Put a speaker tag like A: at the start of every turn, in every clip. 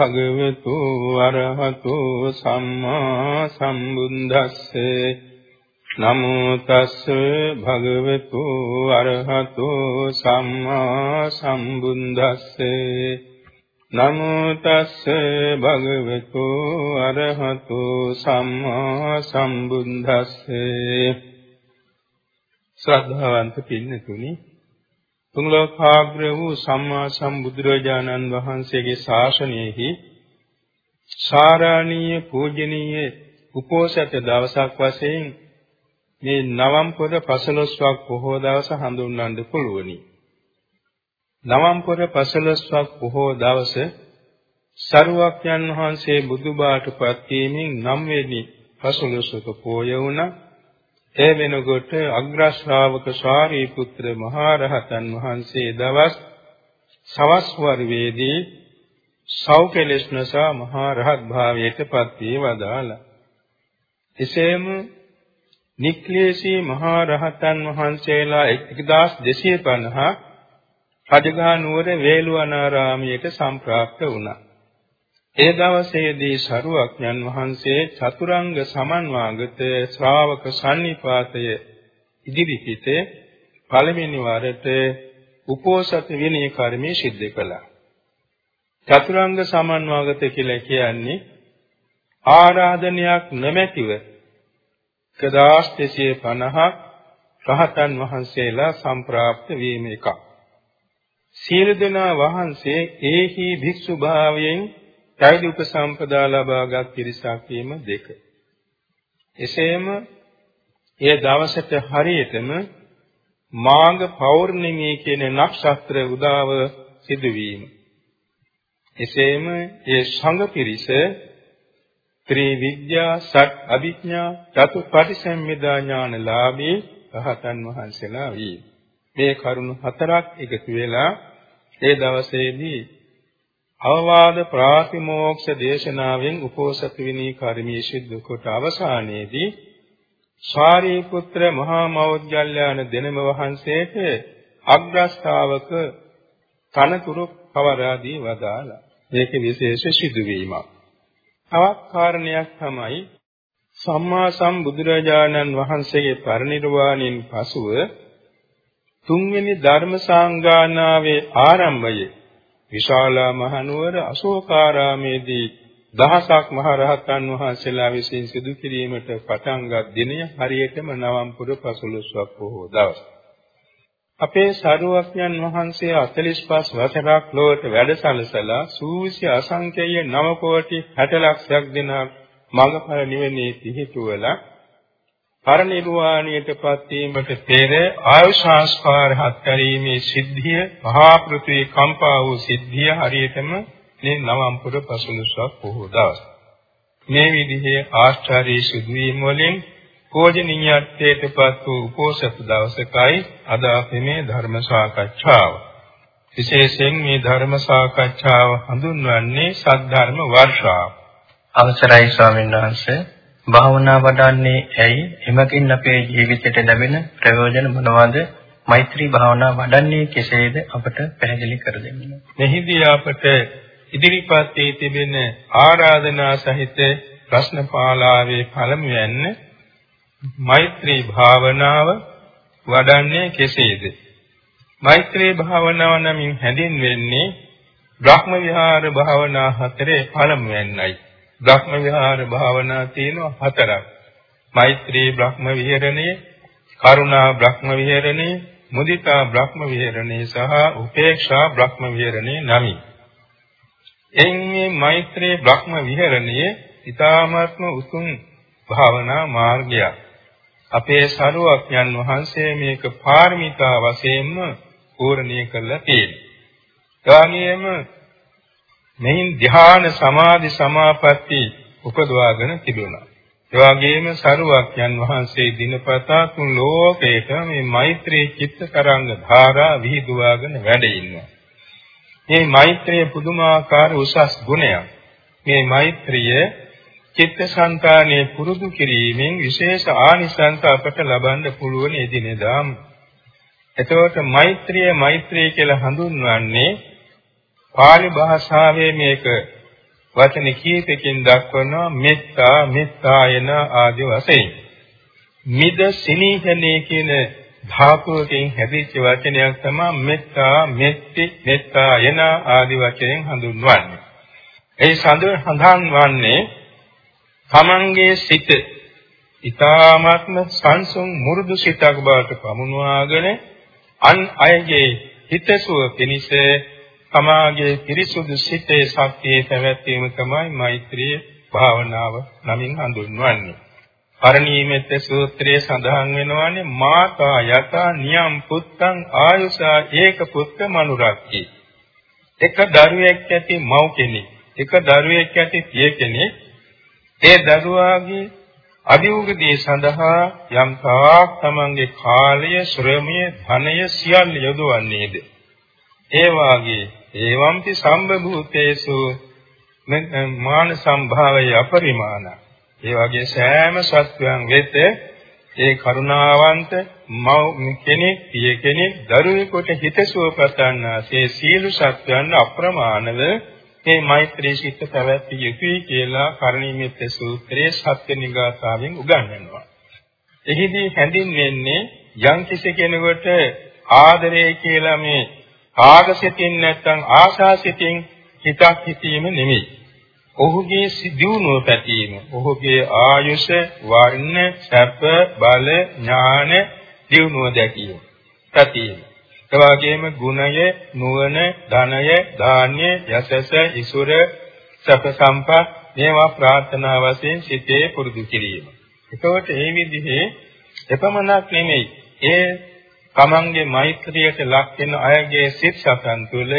A: තස්සේ භගවතු අරහතු සම්මා සම්බුද්දස්සේ නමෝ තස්සේ භගවතු අරහතු සම්මා සම්බුද්දස්සේ නමෝ තස්සේ භගවතු අරහතු සම්මා සම්බුද්දස්සේ ශ්‍රද්ධාවන්ත පින්නතුනි තුන් ලෝකාග්‍ර වූ සම්මා සම්බුදුරජාණන් වහන්සේගේ ශාසනයෙහි සාරාණීය පූජනීය උපෝසත දවසක් වශයෙන් මේ නවම් පොද 15ක් පොහෝ දවස හඳුන්වන්න පුළුවනි. නවම් පොද 15ක් පොහෝ දවස සරුවක්යන් වහන්සේ බුදුබාටපත් වීමෙන් 9 වෙනි 15ක පෝය වුණා. ඒ වෙනකොට අග්‍ර ශ්‍රාවක ශාරීපුත්‍ර මහරහතන් වහන්සේ දවස් සවස් වරුවේදී සෞකලේශනසා මහා රහත් භාවයට පත් වී වදාලා. එසේම නික්ලේශී මහා රහතන් වහන්සේලා 1250 රජගහ නුවර වේළුවනාරාමයට සම්ප්‍රාප්ත වුණා. ඒ දවසේදී සරුවක්ඥන් වහන්සේ චතුරංග සමන්වාගත ශ්‍රාවක සන්නිපාතය ඉදිරිපිටේ පළවෙනි වරට උපෝසත විනය කර්මයේ සිද්ධ කළා. චතුරංග සමන්වාගත කියලා කියන්නේ ආරාධනයක් නැමැතිව 1250ක් රහතන් වහන්සේලා සම්ප්‍රාප්ත වීම එකක්. සීල දෙනා වහන්සේ ඒහි භික්ෂු භාවයෙන් පැවිදි උපසම්පදා ලබාගත් පිරිසක් වීම දෙක. එසේම ඒ දවසට හරියටම මාඝ පෞර්ණිමේ කියන නක්ෂත්‍ර උදාව සිදුවීම. එසේම ඒ සංඝ පිරිස ත්‍රිවිද්‍යා සත් අභිඥා චතු පරිසම්මිදා ඥානලාභී රහතන් වහන්සේලා වී. මේ කරුණු හතරක් එකතු වෙලා ඒ දවසේදී අවවාද ප්‍රාතිමෝක්ෂ දේශනාවෙන් උපෝසත විනී කර්මී සිද්ධ කොට අවසානයේදී සාරිපුත්‍ර මහා මෞද්ගල්‍යාන දෙනම වහන්සේට අග්‍රස්ථාවක තනතුරු පවරාදී වදාලා. මේක විශේෂ සිදුවීමක්. තවත් කාරණයක් තමයි සම්මා සම්බුදුරජාණන් වහන්සේගේ පරිනිර්වාණයෙන් පසුව තුන්වෙනි ධර්ම සංගායනාවේ ආරම්භයේ විශාලා මහනුවර අශෝකාරාමේදී දහසක් මහරහතන් වහන්සේලා විසින් සිදු කිරීමට පටන්ගත් දිනය හරියටම නවම් පුර 15ක් බොහෝ දවස්. අපේ සරුවක්ඥන් වහන්සේ 45 වසරක් ලොවට වැඩසලසලා සූවිසි අසංකේය නව කෝටි 60 ලක්ෂයක් දෙනා මඟඵල නිවෙන්නේ පිහිටුවලා පරිනිර්වාණයටපත් වීමට පෙර ආයු සංස්කාර හත්ැරීමේ සිද්ධිය මහා පෘථිවි කම්පා වූ සිද්ධිය හරියටම මේ නවම්පුර පසළොස්වක පොහොව දවස්. මේ විදිහේ ආශ්චර්ය සිදුවීම් වලින් පෝජනීයත්වයටපත් වූ උපෝසත දවසකයි අද අපි මේ ධර්ම සාකච්ඡාව. විශේෂයෙන් මේ ධර්ම සාකච්ඡාව හඳුන්වන්නේ සද්ධර්ම වර්ෂාව.
B: අවසරයි ස්වාමීන් වහන්සේ භාවනා වඩන්නේ ඇයි? එමකින් අපේ ජීවිතයට ලැබෙන ප්‍රයෝජන මොනවාද? මෛත්‍රී භාවනා වඩන්නේ කෙසේද අපට පැහැදිලි කර දෙන්න.
A: මෙහිදී අපට ඉදිරිපත් වී තිබෙන ආරාධනා සහිත ප්‍රශ්න පාලාවේ පළමුවෙන් මෛත්‍රී භාවනාව වඩන්නේ කෙසේද? මෛත්‍රී භාවනාව නමින් හැඳින්වෙන්නේ බ්‍රහ්ම විහාර භාවනා හතරේ පළමුවෙන්යි. බ්‍රහ්ම විහාර භාවනා තියෙනවා හතරක්. මෛත්‍රී බ්‍රහ්ම විහරණය, කරුණා බ්‍රහ්ම විහරණය, මුදිතා බ්‍රහ්ම විහරණය සහ උපේක්ෂා බ්‍රහ්ම විහරණය නමි. එන්නේ මෛත්‍රී බ්‍රහ්ම විහරණය ඊ타මාත්ම උතුම් භාවනා මාර්ගයක්. අපේ සරුවක්යන් වහන්සේ මේක පාරමිතා වශයෙන්ම පූර්ණිය කළා තියෙනවා. එවාගෙම මෙයින් ධ්‍යාන සමාධි සමාපatti උපදවාගෙන තිබුණා. ඒ වගේම සරුවක්යන් වහන්සේ දිනපතා තුන් ලෝකේට මේ මෛත්‍රී චිත්තතරංග ධාරා විහිදුවාගෙන වැඩ ඉන්නවා. මේ මෛත්‍රිය පුදුමාකාර උසස් ගුණයක්. මේ මෛත්‍රිය චිත්තසංතානයේ පුරුදු කිරීමෙන් විශේෂ ආනිසංස අපට ලබන්න පුළුවන් එදිනෙදාම. එතකොට මෛත්‍රිය මෛත්‍රිය කියලා හඳුන්වන්නේ පාලි භාෂාවේ මේක වචන කීපකින් දක්වනවා මෙත්තා මෙත්තායන ආදී වශයෙන්. මිද සිනීහනේ කියන ධාතුවකින් හැදිච්ච වචනයක් තමයි මෙත්තා මෙත්ති මෙත්තායන ආදී වචනෙන් හඳුන්වන්නේ. ඒ සඳහන් වන්නේ තමන්ගේ සිත ඊ타මාත්ම සංසුන් මුරුදු සිතක් බවට පමුණවාගෙන අන් අයගේ හිතසුව පිණිස තමාගේ පිරිසුදු සිතේ ශක්තිය පැවැත්වීම තමයි මෛත්‍රී භාවනාව නමින් හඳුන්වන්නේ. පරිණීමෙත් සූත්‍රයේ සඳහන් වෙනවානේ මාතා යතා නියම් පුත්තං ආයුසා ඒක පුත්ත මනුරක්කි. එක දරුවෙක් ඇති මව් කෙනෙක්, එක දරුවෙක් ඇති පිය කෙනෙක් ඒ දරුවාගේ අභිවෘද්ධිය සඳහා යම් තාක් තමන්ගේ කාලය, ශ්‍රමය, ධනය සියල්ල යොදවන්නේද? ඒ වාගේ ඒවම්පි සම්බභූතේසු මාන සම්භාවය අපරිමාණ. ඒ වගේ සෑම සත්වයන් වෙත ඒ කරුණාවන්ත මව් කෙනෙක්, පිය කෙනෙක්, දරුවෙකුට හිතසුව පතන්නාසේ සීල සත්වයන් අප්‍රමාණව මේ මෛත්‍රී සිත පැවැත්විය යුතුයි කියලා කරණීයමෙත් සූත්‍රයේ සත්‍ය නිගාසාවෙන් උගන්වනවා. එහිදී හැඳින්වෙන්නේ යම් කිසි කෙනෙකුට ආදරය කියලා මේ ආගසිතින් නැත්නම් ආශාසිතින් හිතක් හිතීම නෙමෙයි. ඔහුගේ දියුණුව පැතීම, ඔහුගේ ආයුෂ, වර්ණ, සැප, බල, ඥාන දියුණුව දැකීම. පැතීම. එවාගෙම ගුණය, නුවණ, ධනය, ධාන්‍ය, යසස, ඉසුර, සැප සම්පත් මේවා ප්‍රාර්ථනා වශයෙන් සිතේ පුරුදු කිරීම. එතකොට මේ විදිහේ එපමණක් නෙමෙයි. ඒ තමන්ගේ මෛත්‍රියට ලක් වෙන අයගේ සිත් සතන් තුළ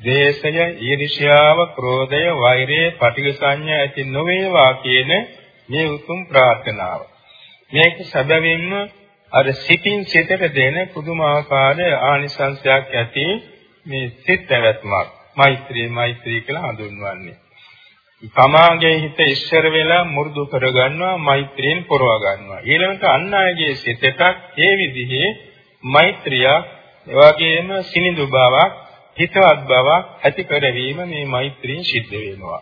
A: ද්වේෂය, ඊර්ෂ්‍යාව, ක්‍රෝධය, වෛරය, පටිඝ සංඥා ඇති නොවේවා කියන මේ උතුම් ප්‍රාර්ථනාව. මේක සැබවින්ම අර සිතින් සිතට දෙන පුදුමාකාර ආනිසංසයක් ඇති මේ සිත් පැවැත්මක්. මෛත්‍රී මෛත්‍රී කියලා හඳුන්වන්නේ. තමාගේ හිත ඉස්සර වෙලා මුරුදු කරගන්නවා මෛත්‍රියෙන් පොරව ගන්නවා. ඊළඟට අන් අයගේ සිතට ඒ විදිහේ මෛත්‍රියක් එවාගෙම සිනිඳු බවක් හිතවත් බවක් ඇති කරවීම මේ මෛත්‍රියෙන් සිද්ධ වෙනවා.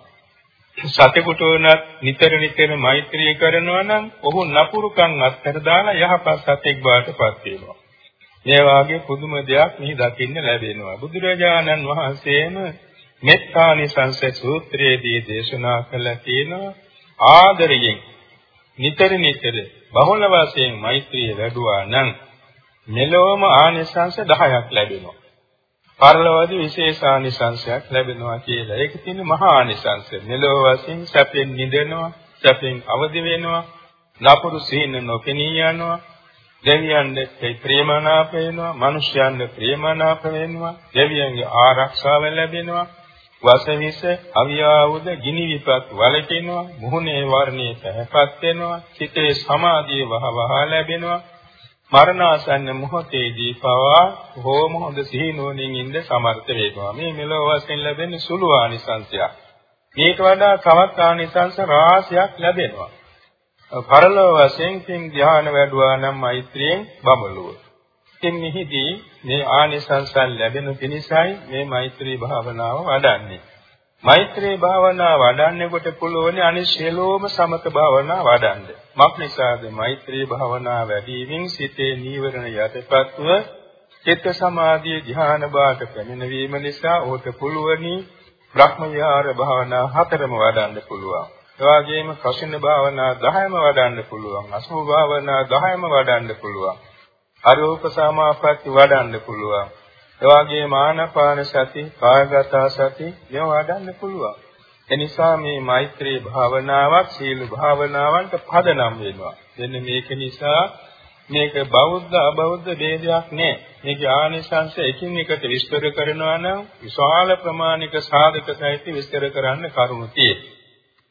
A: සතෙකුට උනත් නිතර නිතර මෛත්‍රිය කරනවා නම් ඔහු නපුරුකම් අත්හැර දාලා යහපත් සතෙක් බවට පත් වෙනවා. මේ වාගේ පුදුම දෙයක් මෙහි දකින්න ලැබෙනවා. බුදුරජාණන් වහන්සේම මෙත්තානිසංස සූත්‍රයේදී දේශනා කළ තියෙනවා ආදරයෙන් නිතර නිතර බහුල වශයෙන් මෛත්‍රිය වැඩුවා නම් මෙලොවම ආනිසංස 10ක් ලැබෙනවා. පරලොවදී විශේෂානිසංසයක් ලැබෙනවා කියලා. ඒක තියෙන්නේ මහා ආනිසංස. මෙලොව වශයෙන් සැපෙන් නිදෙනවා, සැපෙන් අවදි වෙනවා, නපුරු සීන නොපෙනී යනවා. දෙවියන්ට ප්‍රේමනාප වෙනවා, මිනිස්යන්ට ප්‍රේමනාප වෙනවා, දෙවියන්ගේ ආරක්ෂාව ලැබෙනවා. වසවිස අවියාවුද ගිනි විපත් වලකිනවා මුහුණේ වර්ණයේ පැහැපත් වෙනවා සිතේ සමාධිය වහවහ ලැබෙනවා මරණාසන්න මොහොතේදී පවා හෝම හොඳ සිහිනුවණින් ඉන්න සමර්ථ වේවා. මේ මෙලොව වශයෙන් ලැබෙන සුළු ආනිසංසයක්. මේට වඩා තවත් ආනිසංස රාශියක් ලැබෙනවා. පරලොව වශයෙන් තින් ධ්‍යාන වැඩුවා නම් මෛත්‍රියෙන් බබළුව. ඉතින් මෙහිදී මේ ආනිසංසයන් ලැබෙන පිණිසයි මේ මෛත්‍රී භාවනාව වඩන්නේ. මෛත්‍රී භාවනා වඩන්නකොට පුළුවන් අනිත් සියලුම සමත භාවනා වඩන්න. මක් නිසාද මෛත්‍රී භාවනා වැඩිමින් සිතේ නීවරණ යටපත්ව චිත්ත සමාධිය ධ්‍යාන බාට පැමිණවීම නිසා ඔහුට පුළුවනි බ්‍රහ්ම විහාර භාවනා හතරම වඩන්න පුළුවන්. ඒ වගේම කසින භාවනා 10ම වඩන්න පුළුවන්. අසුභ භාවනා 10ම වඩන්න පුළුවන්. අරූප සමාපatti වඩන්න පුළුවන්. එවාගේ මානපාන සති, කායගත සති මේවා වඩන්න පුළුවන්. එනිසා මේ මෛත්‍රී භාවනාවක් සීල භාවනාවන්ට පදනම් වෙනවා. එන්න මේක නිසා මේක බෞද්ධ අබෞද්ධ ભેදයක් නෑ. මේක ආනිසංශ එකින් එකට විස්තර කරනවා නම් විශාල ප්‍රමාණික සාධක සහිත විස්තර කරන්න කරුණු තියෙනවා.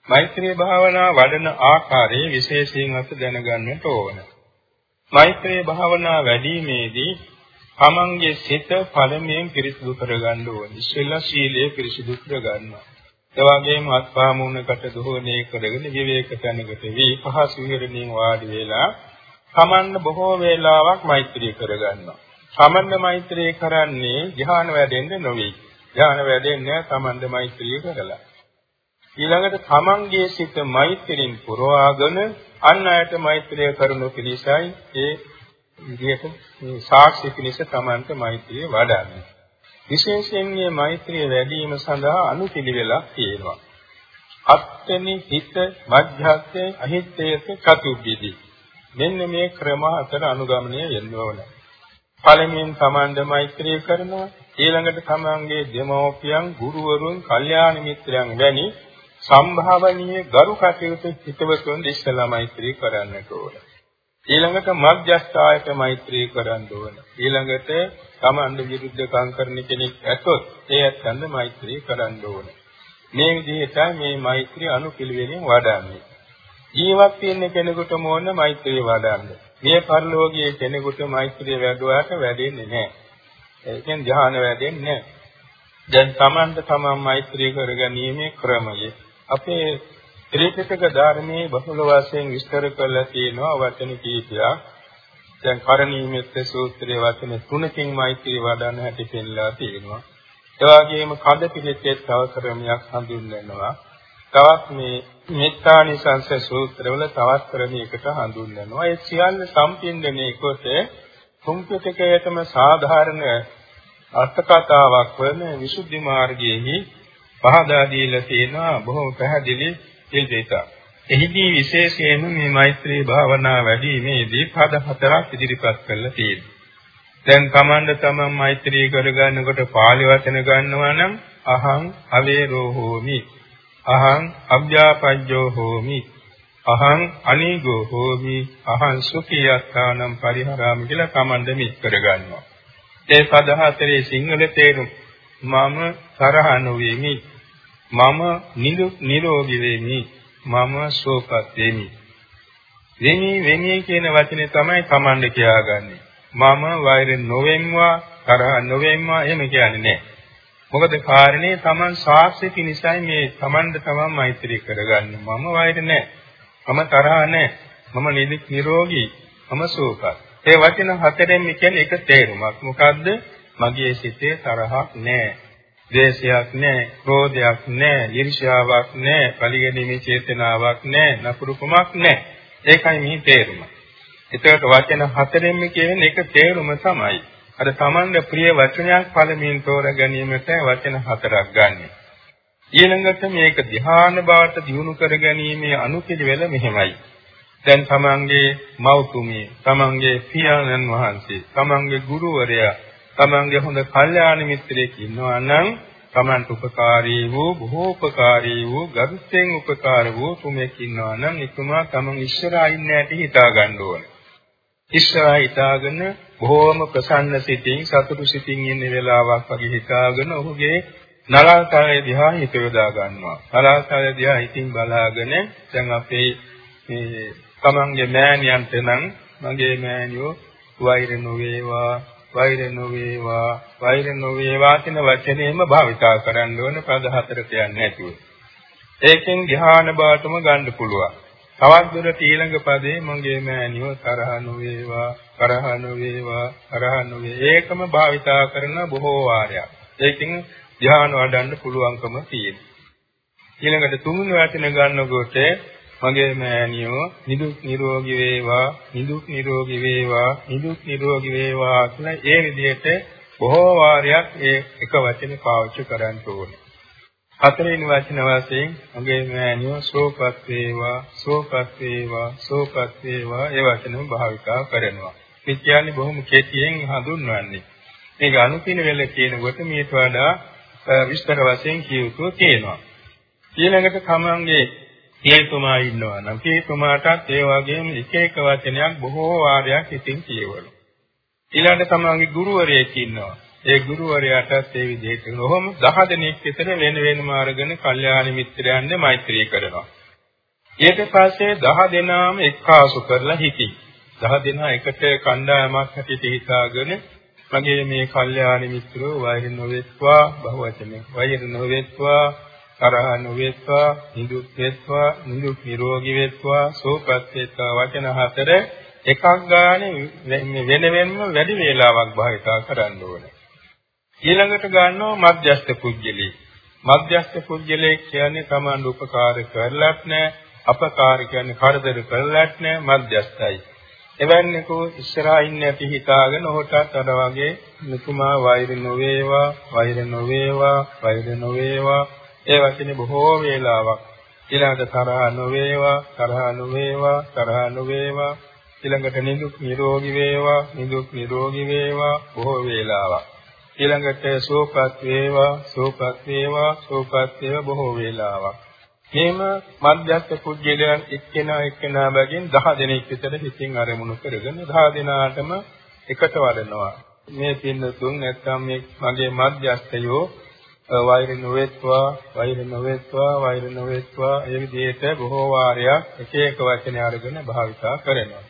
A: මෛත්‍රී භාවනා වඩන ආකාරයේ විශේෂයෙන් අප දැනගන්නට ඕන. මෛත්‍රී භාවනා වැඩිීමේදී තමන්ගේ සිත පළමුවෙන් පිරිසිදු කරගන්න ඕනේ. ඉස්සෙල්ලා සීලය පිරිසිදු කරගන්නවා. ඒ වගේම අත්පා මුණකට දෝහණය කරගෙන විවේක තැනකට වී පහසු විහරණින් වාඩි වෙලා තමන්න බොහෝ වේලාවක් මෛත්‍රී කරගන්නවා. තමන්න මෛත්‍රී කරන්නේ ධ්‍යාන වැඩෙන්න නොවේ. ධ්‍යාන වැඩෙන්නේ තමන්ද මෛත්‍රිය කරලා. ඊළඟට තමන්ගේ සිත මෛත්‍රියෙන් පුරවාගෙන අන් අයට මෛත්‍රිය කරනු පිණිසයි ඒ විදිහට මේ සාක්ෂි පිණිස තමන්ට මෛත්‍රිය වඩන්නේ. විශේෂයෙන් මේ මෛත්‍රිය වැඩි වීම සඳහා අනුපිළිවෙලක් තියෙනවා. අත්තනි හිත මධ්‍යස්ථේ අහිත්තේක චතුබ්බිදි. මෙන්න මේ ක්‍රම හතර අනුගමනය වෙන්න ඕන. පළමුවෙන් තමන්ද මෛත්‍රිය කරනවා. ඊළඟට තමන්ගේ දෙමෝපියන්, ගුරුවරුන්, කල්යාණ මිත්‍රයන් වැනි සම්භාවනීය ගරු කටයුතු හිතවතුන් ඉස්සලා මෛත්‍රී කරන්නට ඕන. ඊළඟට මධ්‍යස්ථායට මෛත්‍රී කරන්න ඕන. ඊළඟට තමන්ද විරුද්ධ කංකරණ කෙනෙක් ඇතොත් ඒ ඇත්තන්ද මෛත්‍රී කරන්න ඕන. මේ විදිහට මේ මෛත්‍රී අනුපිළිවෙලින් වඩන්නේ. ජීවත් වෙන කෙනෙකුට මොන මෛත්‍රිය වඩන්නේ. මේ පරිලෝකයේ කෙනෙකුට මෛත්‍රිය වැඩුවාට වැඩෙන්නේ නැහැ. ඒකෙන් ධ්‍යාන වැඩෙන්නේ නැහැ. දැන් තමන්ට තමන් මෛත්‍රී කරගැනීමේ ක්‍රමය අපේ ත්‍රිපිටක ධර්මයේ බහුල වශයෙන් විස්තර කරලා තියෙනවා වචන කීපයක්. දැන් කරණීයමෙත් සූත්‍රයේ වචන තුනකින් මෛත්‍රී වඩන්න හැටි පෙන්නලා තියෙනවා. ඒ වගේම කද පිළිච්චේ තව ක්‍රමයක් හඳුන්වනවා. තවත් මේ මෙත්තානිසංස සූත්‍රවල තවත් ක්‍රමයකට හඳුන්වනවා. ඒ සියල්ල සම්පින්දණය කොට තුන්පිටකයටම සාධාරණ අර්ථ කතාවක් වන විසුද්ධි මාර්ගයේහි පහදා දීලා තියෙනවා බොහොම පැහැදිලි දෙයක්. එහිදී විශේෂයෙන්ම මේ මෛත්‍රී භාවනා වැඩිීමේදී පද හතරක් ඉදිරිපත් කරලා තියෙනවා. දැන් කමන්න තමන් මෛත්‍රී කරගන්නකොට පාලි වචන ගන්නවා නම් අහං අවේරෝ හෝමි අහං අභ්‍යාපජ්ජෝ හෝමි අහං අනීගෝ හෝමි අහං සුඛියස්ථානම් පරිහරාමි කියලා කමන්න මිත් කරගන්නවා. ඒ පද හතරේ සිංහල තේරුම මම තරහ නොවෙමි මම නිදුක් නිරෝගී වෙමි. මම සුවපත් වෙමි. වෙමි වෙමි කියන වචනේ තමයි Tamande කියාගන්නේ. මම වෛර නොවෙම්වා තරහ නොවෙම්වා එහෙම කියන්නේ නැහැ මොකද කාරණේ Taman සාක්ෂි පිණිසයි මේ Tamande තමන් මෛත්‍රී කරගන්නේ. මම වෛර නැහැ මම තරහ නැහැ මම නිදුක් නිරෝගී. මම සුවපත්. ඒ වචන හතරෙන් කියන්නේ එක තේරුමක්. මොකද්ද? මගේ සිතේ තරහක් නැහැ. ද්වේෂයක් නැහැ, ක්‍රෝධයක් නැහැ, ඊර්ෂ්‍යාවක් නැහැ, පරිගැනීමේ චේතනාවක් නැහැ, නපුරුකමක් නැහැ. ඒකයි මේ තේරුම. එතකොට වචන හතරෙන්ම කියන එක තේරුම තමයි. අර Tamanda ප්‍රිය වචනයක් පළමුවෙන් තෝරා ගැනීමට වචන හතරක් ගන්න. ඊළඟට මේක ධ්‍යාන බවට දියුණු කර ගැනීමේ අනුපිළිවෙල මෙහෙමයි. දැන් තමන්ගේ මව්තුමිය, තමන්ගේ පියාණන් වහන්සේ, තමන්ගේ ගුරුවරයා, තමන්ගේ හොඳ කල්යාණ මිත්‍රයෙක් ඉන්නවා නම් තමන්ට උපකාරී වූ බොහෝ උපකාරී වූ ගරුත්වෙන් උපකාර වූ තුමෙක් ඉන්නවා නම් එතුමා තමන් ඉස්සරහා ඉන්නේ නැටි හිතා ගන්න ඕනේ. ඉස්සරහා හිතාගෙන බොහෝම ප්‍රසන්න සිතින් සතුටු සිතින් ඉන්න වෙලාවක් වගේ හිතාගෙන ඔහුගේ නලාකාරය දිහා හිත යොදා ගන්නවා. නලාකාරය දිහා හිතින් බලාගෙන දැන් අපේ මේ තමන්ගේ මෑණියන්ට නම් මගේ මෑණියෝ වෛර නොවේවා වෛර නොවේවා වෛර නොවේවා කියන වචනේම භාවිතා කරන්න ඕන පද හතරට යන්නේ නැතුව. ඒකෙන් ධ්‍යාන බාටම ගන්න පුළුවන්. තවත් දුරට ඊළඟ පදේ මගේ මෑණියෝ තරහ නොවේවා තරහ නොවේවා තරහ නොවේ. ඒකම භාවිතා කරන බොහෝ වාරයක්. ඒකෙන් ධ්‍යාන වඩන්න පුළුවන්කම තියෙනවා. ඊළඟට තුන්වෙනි වචන ගන්නකොට මගේ මෑණියෝ නිදුක් නිරෝගී වේවා නිදුක් නිරෝගී වේවා නිදුක් නිරෝගී වේවා කියලා ඒ විදිහට බොහෝ වාරයක් ඒ එක වචනේ පාවිච්චි කරන්න ඕනේ. හතරවෙනි වචන වශයෙන් මගේ මෑණියෝ සෝපත් වේවා සෝපත් වේවා සෝපත් වේවා ඒ වචනම භාවිතා කරනවා. මේ කියන්නේ බොහොම කෙටියෙන් හඳුන්වන්නේ. මේක අනුකින වෙල කියනකොට මේට වඩා විස්තර වශයෙන් කියුතු තියෙනවා. ඊළඟට තමන්ගේ පියතුමා ඉන්නවා නම් පියතුමාටත් ඒ වගේම එක එක වචනයක් බොහෝ වාරයක් ඉතින් කියවලු. ඊළඟට තමන්ගේ ගුරුවරයෙක් ඉන්නවා. ඒ ගුරුවරයාටත් ඒ විදිහට කොහොම 10 දෙනෙක් විතර වෙන වෙනම අරගෙන කල්යාණ මිත්‍රයන්ද මෛත්‍රී කරනවා. ඊට පස්සේ 10 දෙනාම එක්කාසු කරලා හිටි. 10 දෙනා එකට කණ්ඩායමක් හැටියට හිතාගෙන මගේ මේ කල්යාණ මිත්‍රෝ වෛර නොවෙත්වා බහුවචනේ වෛර නොවෙත්වා තරහ නොවේත්වා නිදුක් වේත්වා නිදුක් නිරෝගී වේත්වා සෝපත් වේත්වා වචන හතර එකක් ගානේ වෙන වෙනම වැඩි වේලාවක් භාවිතා කරන්න ඕනේ. ඊළඟට ගන්නවා මධ්‍යස්ථ පුජ්‍යලේ. මධ්‍යස්ථ පුජ්‍යලේ කියන්නේ Taman උපකාර කරලත් නැහැ, අපකාර කියන්නේ කරදර කරලත් නැහැ, මධ්‍යස්ථයි. එවන්නේකෝ ඉස්සරහා ඉන්නේ අපි හිතාගෙන ඔහුටත් අර වගේ මුතුමා වෛර නොවේවා, වෛර නොවේවා, වෛර නොවේවා ඒ වචනේ බොහෝ වේලාවක් ඊළඟට තරහ නොවේවා, තරහ නොවේවා, තරහ නොවේවා ඊළඟට නිදුක් නිරෝගී වේවා, නිදුක් නිරෝගී වේවා බොහෝ වේලාවක් ඊළඟට සෝපත් වේවා සෝපත් වේවා සෝපත් වේවා බොහෝ වේලාවක්. එහෙම මධ්‍යස්ථ කුජලයන් එක්කෙනා එක්කෙනා බැගින් 10 දෙනෙක් විතර හිතින් අරමුණු කරගෙන 10 දෙනාටම එකට වඩනවා. මේ පින්නතුන් නැත්තම් මේ මගේ මධ්‍යස්ථයෝ වෛර නොවේත්වා වෛර නොවේත්වා වෛර නොවේත්වා ඒ විදිහට බොහෝ වාරයක් එක එක වචන අරගෙන භාවිතා කරනවා.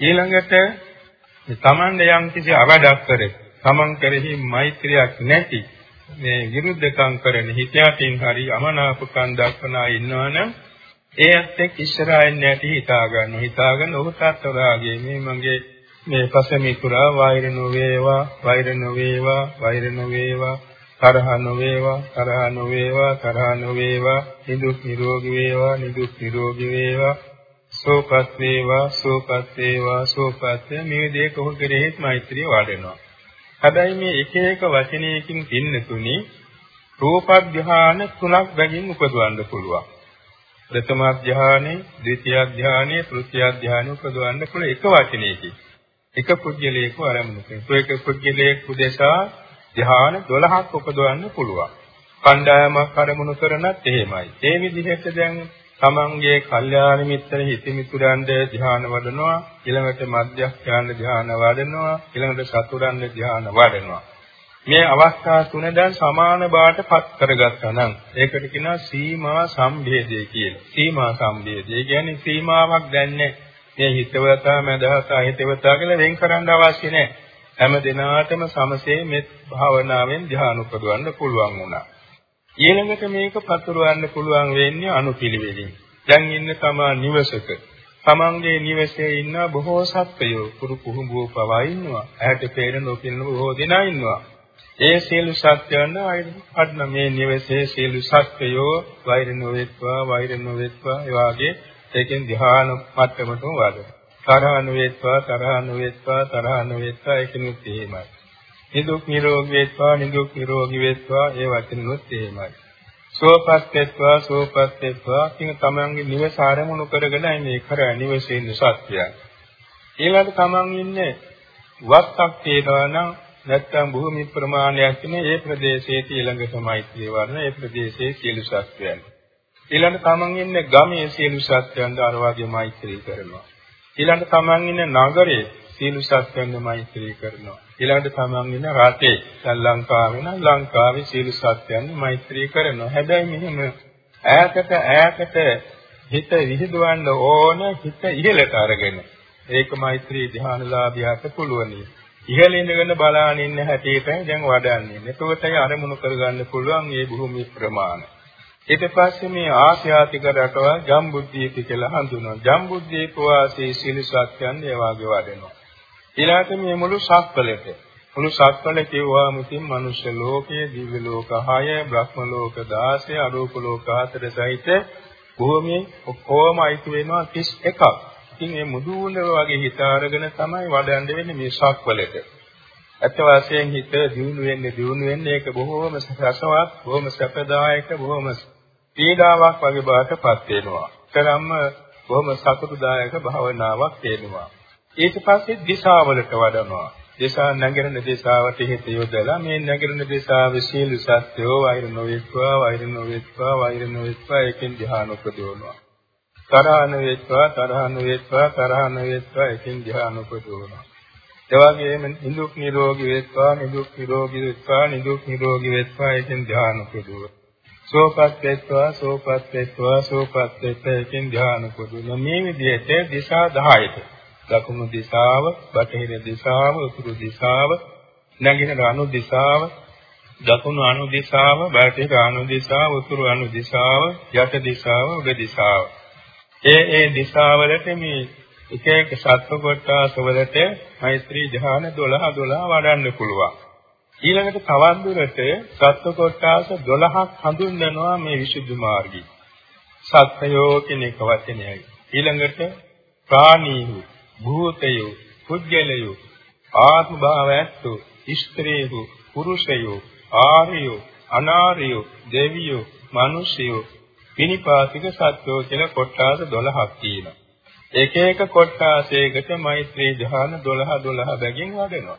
A: ඊළඟට තමන්ට යම් කිසි අවඩක් කරේ තමන් කෙරෙහි මෛත්‍රියක් නැති මේ විරුද්ධකම් කරන හිතයටින් හරි අමනාපකම් දක්වන අය ඉන්නවනම් ඒ ඇත්තෙක් ඉස්සරහින් නැති හිතා ගන්න හිතාගෙන ඔහුටත් ඔරාගේ මේ මගේ මේ පසමිතුරා වෛර නොවේවා වෛර නොවේවා වෛර නොවේවා තරහ නොවේවා තරහ නොවේවා තරහ නොවේවා නිදුක් නිරෝගී වේවා නිදුක් නිරෝගී වේවා සෝපත් වේවා සෝපත් වේවා සෝපත් මේ දේ කොහොම කෙරෙහිත් මෛත්‍රිය වඩනවා හැබැයි මේ එක එක වචනයකින් පින්නතුනි රූප ධානය තුනක් බැගින් උපදවන්න පුළුවන්. ප්‍රථම ධානය, ද්විතිය ධානය, තෘතිය ධානය උපදවන්න පුළුවන් එක වචනයකින්. එක පුජ්‍යලයක ආරම්භ කරනවා. ඒක පුජ්‍යලයක උදෙසා ධාන 12ක් උපදවන්න පුළුවන්. කණ්ඩායමක් ආරමුණු කරනත් එහෙමයි. ඒ විදිහට දැන් තමන්ගේ කල්යාණ මිත්‍ර හිත මිතුරන්ට ධ්‍යාන වඩනවා ඊළඟට මධ්‍යස්ථාන ධ්‍යාන වඩනවා ඊළඟට සතුරන් ධ්‍යාන වඩනවා මේ අවස්ථා තුන දැන් සමාන බාටපත් කරගත්තා නම් ඒකට කියනවා සීමා සම්භේදය කියලා සීමා සම්භේදය කියන්නේ සීමාවක් දැන්නේ මේ හිතවතා මදහතා හිතවතා කියලා වෙන් කරන්න අවශ්‍ය නැහැ හැම දිනාටම සමසේ මෙත් භාවනාවෙන් ධ්‍යාන උපදවන්න පුළුවන් වුණා ඊළඟට මේක පතුරවන්න පුළුවන් වෙන්නේ අනුපිළිවෙලින්. දැන් ඉන්න තමා නිවසක. තමන්ගේ නිවසේ ඉන්න බොහෝ සත්වයෝ කුරු කුහුඹුව පවා ඉන්නවා. ඇහැට පේන නොපෙනෙන බොහෝ දෙනා ඉන්නවා. ඒ සියලු සත්‍යයන් අන්න මේ නිවසේ සියලු සත්වයෝ වෛර නොවේත්වා වෛර නොවේත්වා ඒ වාගේ ඒකෙන් ධ්‍යාන මට්ටමටම වඩ. තරහ නොවේත්වා තරහ නොවේත්වා තරහ නොවේත්වා ඒකෙනුත් එහෙමයි. නිදුක් නිරෝගී වේත්වා නිදුක් නිරෝගී වේත්වා ඒ වචනොත් එහෙමයි. සෝපත් වේත්වා සෝපත් වේත්වා කියන තමන්ගේ නිවස ආරමුණු කරගෙනයි මේ කර නිවසේ ඉන්න සත්‍යය. ඊළඟට තමන් ඉන්නේ වත්තක් තියනවා නම් නැත්තම් භූමි ප්‍රමාණයක් ඉන්නේ ඒ ප්‍රදේශයේ ඊළඟට මෛත්‍රී වර්ණ ඒ ප්‍රදේශයේ සියලු සත්‍යයන්. ඊළඟට තමන් ඉන්නේ ගමේ සියලු සත්‍යයන් අර වගේ මෛත්‍රී කරනවා. ඊළඟට තමන් ඉන්නේ නගරේ සියලු සත්‍යයන් මෛත්‍රී කරනවා. ඊළඟට තමන් ඉන්න රටේ දැන් ලංකාවේ නම් ලංකාවේ සියලු සත්‍යයන් මෛත්‍රී කරනවා. හැබැයි මෙහෙම ඈතට ඈතට හිත විහිදවන්න ඕන හිත ඉහළට අරගෙන. ඒක මෛත්‍රී ධ්‍යානලාභියාට පුළුවනි. ඉහළ ඉඳගෙන බලාගෙන ඉන්න හැටියට දැන් වඩන්නේ. එතකොටයි අරමුණු කරගන්න පුළුවන් මේ භූමි ප්‍රමාණය. ඊට පස්සේ මේ ආසියාතික රටවල් ජම්බුද්දීප කියලා හඳුන්වනවා. ජම්බුද්දීප වාසී සියලු සත්‍යයන් ඒ වාගේ වඩනවා. ඊළාට මේ මුළු සක්වලට මුළු සක්වල කිව්වාම ඉතින් මනුෂ්‍ය ලෝකයේ දිව්‍ය ලෝක 6 බ්‍රහ්ම ලෝක 16 අරූප ලෝක 4 සහිත භූමියේ ඔක්කොම අයිති වෙනවා 31ක්. ඉතින් මේ මුදුුණර වගේ හිත අරගෙන තමයි වඩන්න වෙන්නේ මේ සක්වලට. ඇත්ත වශයෙන් හිත දියුණු වෙන්නේ දියුණු වෙන්නේ ඒක බොහෝම රසවත්, බොහෝම සැපදායක, බොහෝම පීඩාවක් වගේ බාටපත් වෙනවා. කරම්ම බොහොම සතුටුදායක භාවනාවක් වෙනවා. ඊට පස්සේ දිශාවලට වඩනවා. දිශා නැගින දිශාවට හිත යොදලා මේ නැගින දිශාවේ සීල සත්‍යෝ වෛර නොවේත්වා වෛර නොවේත්වා වෛර නොවේත්වා එකෙන් ධ්‍යාන උපදවනවා. තරහ නොවේත්වා තරහ නොවේත්වා තරහ නොවේත්වා එකෙන් ධ්‍යාන උපදවනවා. එවාගෙම නිදුක් නිරෝගී වේත්වා නිදුක් නිරෝගී වේත්වා නිදුක් නිරෝගී වේත්වා එකෙන් ධ්‍යාන උපදවනවා. සෝපත් වේත්වා සෝපත් වේත්වා සෝපත් වේත්වා එකෙන් ධ්‍යාන උපදවනවා. මේ විදිහට දිශා 10ට දකුණු දිශාව, බටහිර දිශාව, උතුරු දිශාව, නැගෙනහිර අනු දිශාව, දකුණු අනු දිශාව, බටහිර අනු දිශාව, උතුරු අනු දිශාව, යට දිශාව, උඩ දිශාව. ඒ ඒ දිශාවලට මේ එක එක සත්ව කොටස් වලට මෛත්‍රී ධ්‍යාන 12 12 වඩන්න පුළුවන්. ඊළඟට තවත් දුරට සත්ව කොටාස 12ක් හඳුන්වනවා මේ විසුද්ධි මාර්ගය. සත්‍යයෝ කියන එක වචනයයි. ඊළඟට ප්‍රාණීහු, භූතයෝ, පුද්ගලයෝ, ආත්ම භාවයත්තු, ස්ත්‍රීහු, පුරුෂයෝ, ආර්යෝ, අනාර්යෝ, දෙවියෝ, මිනිසයෝ, පිනිපාතික සත්වෝ කියලා කොටාස 12ක් තියෙනවා. එක එක කොටසයකට මෛත්‍රී ධ්‍යාන 12 12 බැගින් වැඩෙනවා.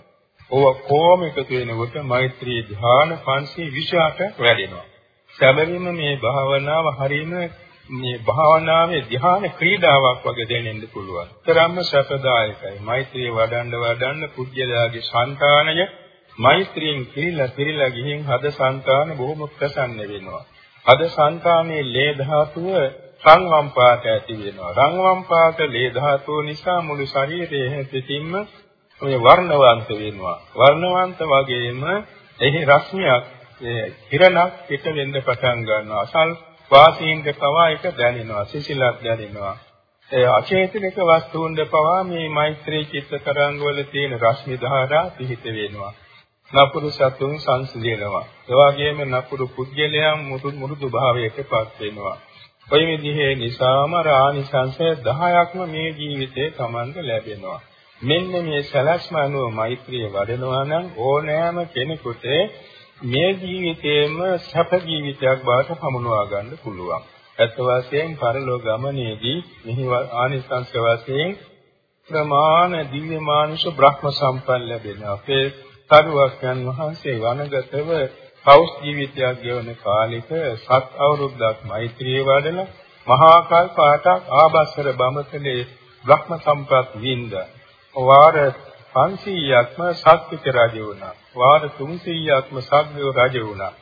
A: ඕවා කොහොම එකතු වෙනකොට මෛත්‍රී ධ්‍යාන 528ක් වැඩෙනවා. සැබවින්ම මේ භාවනාව හරීම මේ භාවනාවේ ධ්‍යාන ක්‍රීඩාවක් වගේ දැනෙන්න පුළුවන්. තරම්ම සැපදායකයි. මෛත්‍රිය වඩන්න වඩන්න කුජලයාගේ సంతානය මෛත්‍රියෙන් පිරීලා පිරීලා ගිහින් හද సంతාන බොහොම ප්‍රසන්න වෙනවා. හද సంతානයේ ලේ ධාතුව රන්වම් පාට ඇති වෙනවා. රන්වම් පාට ලේ ධාතුව නිසා මුළු ශරීරයේ පිටින්ම ඔය වර්ණවන්ත වෙනවා. වර්ණවන්ත වගේම එහි රශ්මියක් කිරණක් පිට වෙන්න පටන් ගන්නවා. අසල් වාසීන්ද පවා එක දැනෙනවා. සිසිලක් දැනෙනවා. ඒ අචේතනික වස්තුන්ද පවා මේ මෛත්‍රී චිත්ත තරංග වල තියෙන රශ්මි ධාරා පිහිට වෙනවා. නපුරු සතුන් සංසිඳෙනවා. ඒ වගේම නපුරු පුද්ගලයන් මුරුදු මුරුදු භාවයකටපත් වෙනවා. ඔය විදිහේ නිසාම රානිසංශ 10ක්ම මේ ජීවිතේ Tamanට ලැබෙනවා. මෙන්න මේ සලස්ම අනුව මෛත්‍රිය වඩනවා නම් ඕනෑම කෙනෙකුට මේ ජීවිතේම සැප ජීවිතයක් බවට හමුනවා ගන්න පුළුවන්. ඇත්ත වශයෙන් පරලෝක ගමනේදී මෙහි ආනිසංස වශයෙන් ප්‍රමාණ දිව්‍ය මානුෂ බ්‍රහ්ම සම්පන්න ලැබෙනවා. අපේ සරුවක්යන් වහන්සේ වනගතව කෞස් ජීවිතයක් ගෙවන කාලෙක සත් අවුරුද්දක් මෛත්‍රිය වඩලා මහා කල්පාටක් ආබස්සර බඹතලේ බ්‍රහ්ම සම්ප්‍රත් වින්දා. වාර 500ක්ම සත්විත රජ වුණා. වාර 300ක්ම සග්ගව රජ වුණා.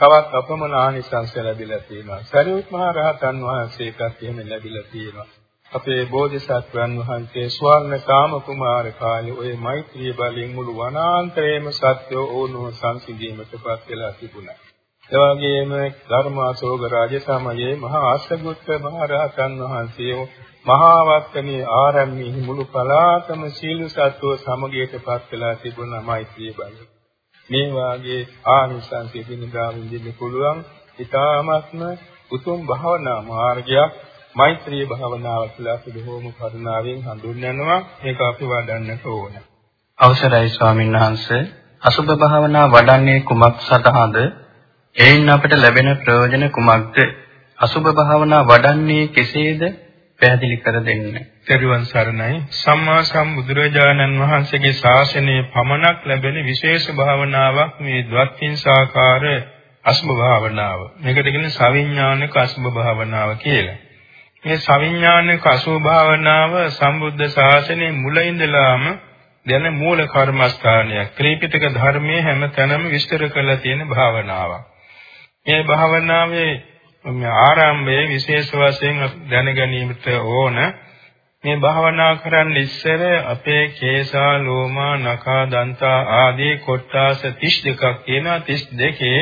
A: තවත් අපමණ ආනිසංස ලැබිලා තියෙනවා. සරියුත් මහ රහතන් වහන්සේටත් එහෙම ලැබිලා තියෙනවා. අපේ බෝධිසත්වයන් වහන්සේ ස්වර්ණකාම කුමාර කාලේ ওই මෛත්‍රී බලයෙන් මුළු වනාන්තරයේම සත්‍යෝ ඕනෝ සංසිඳීමටපත් වෙලා තිබුණා. ඒ වගේම ධර්මාශෝක රාජ සමයේ මහා අස්සගුත්ත මහ රහතන් වහන්සේ මහා වක්කමේ ආරම්භයේ මුළු පලාතම සීල සත්වෝ සමගයටපත් වෙලා තිබුණා මෛත්‍රී බලය. මේ වාගේ ආනිසංසය දිනගාමින් දෙන්න පුළුවන් ඊ타මත්ම උතුම් භවනා මාර්ගයක් මෛත්‍රී භාවනාව කියලා අපි බොහෝම කරුණාවෙන් හඳුන්වනවා මේක අපි වඩන්නට ඕන.
B: අවසරයි ස්වාමීන් වහන්සේ අසුභ භාවනා වඩන්නේ කුමක් සඳහාද? එයින් අපට ලැබෙන ප්‍රයෝජන කුමක්ද? අසුභ භාවනා වඩන්නේ කෙසේද? පැහැදිලි කර දෙන්න.
A: ත්‍රිවන් සරණයි සම්මා සම්බුදුරජාණන් වහන්සේගේ ශාසනයේ පමණක් ලැබෙන විශේෂ භාවනාවක් මේ ද්වත්ින්සාකාර අසුභ භාවනාව. මේකට කියන්නේ සවිඥානික අසුභ භාවනාව කියලා. මේ සවිඥානික අසුභ භාවනාව සම්බුද්ධ ශාසනයේ මුල ඉඳලාම දැන මූල කර්මස්ථානයක්. ත්‍රිපිටක ධර්මයේ හැම තැනම විස්තර කරලා තියෙන භාවනාවක්. මේ භාවනාවේ ආරම්භයේ විශේෂ වශයෙන් දැන ගැනීමට ඕන මේ භාවනා කරන්න ඉස්සර අපේ කේසා ලෝමා නඛා දන්තා ආදී කොට්ටාස 32ක් තියෙනවා 32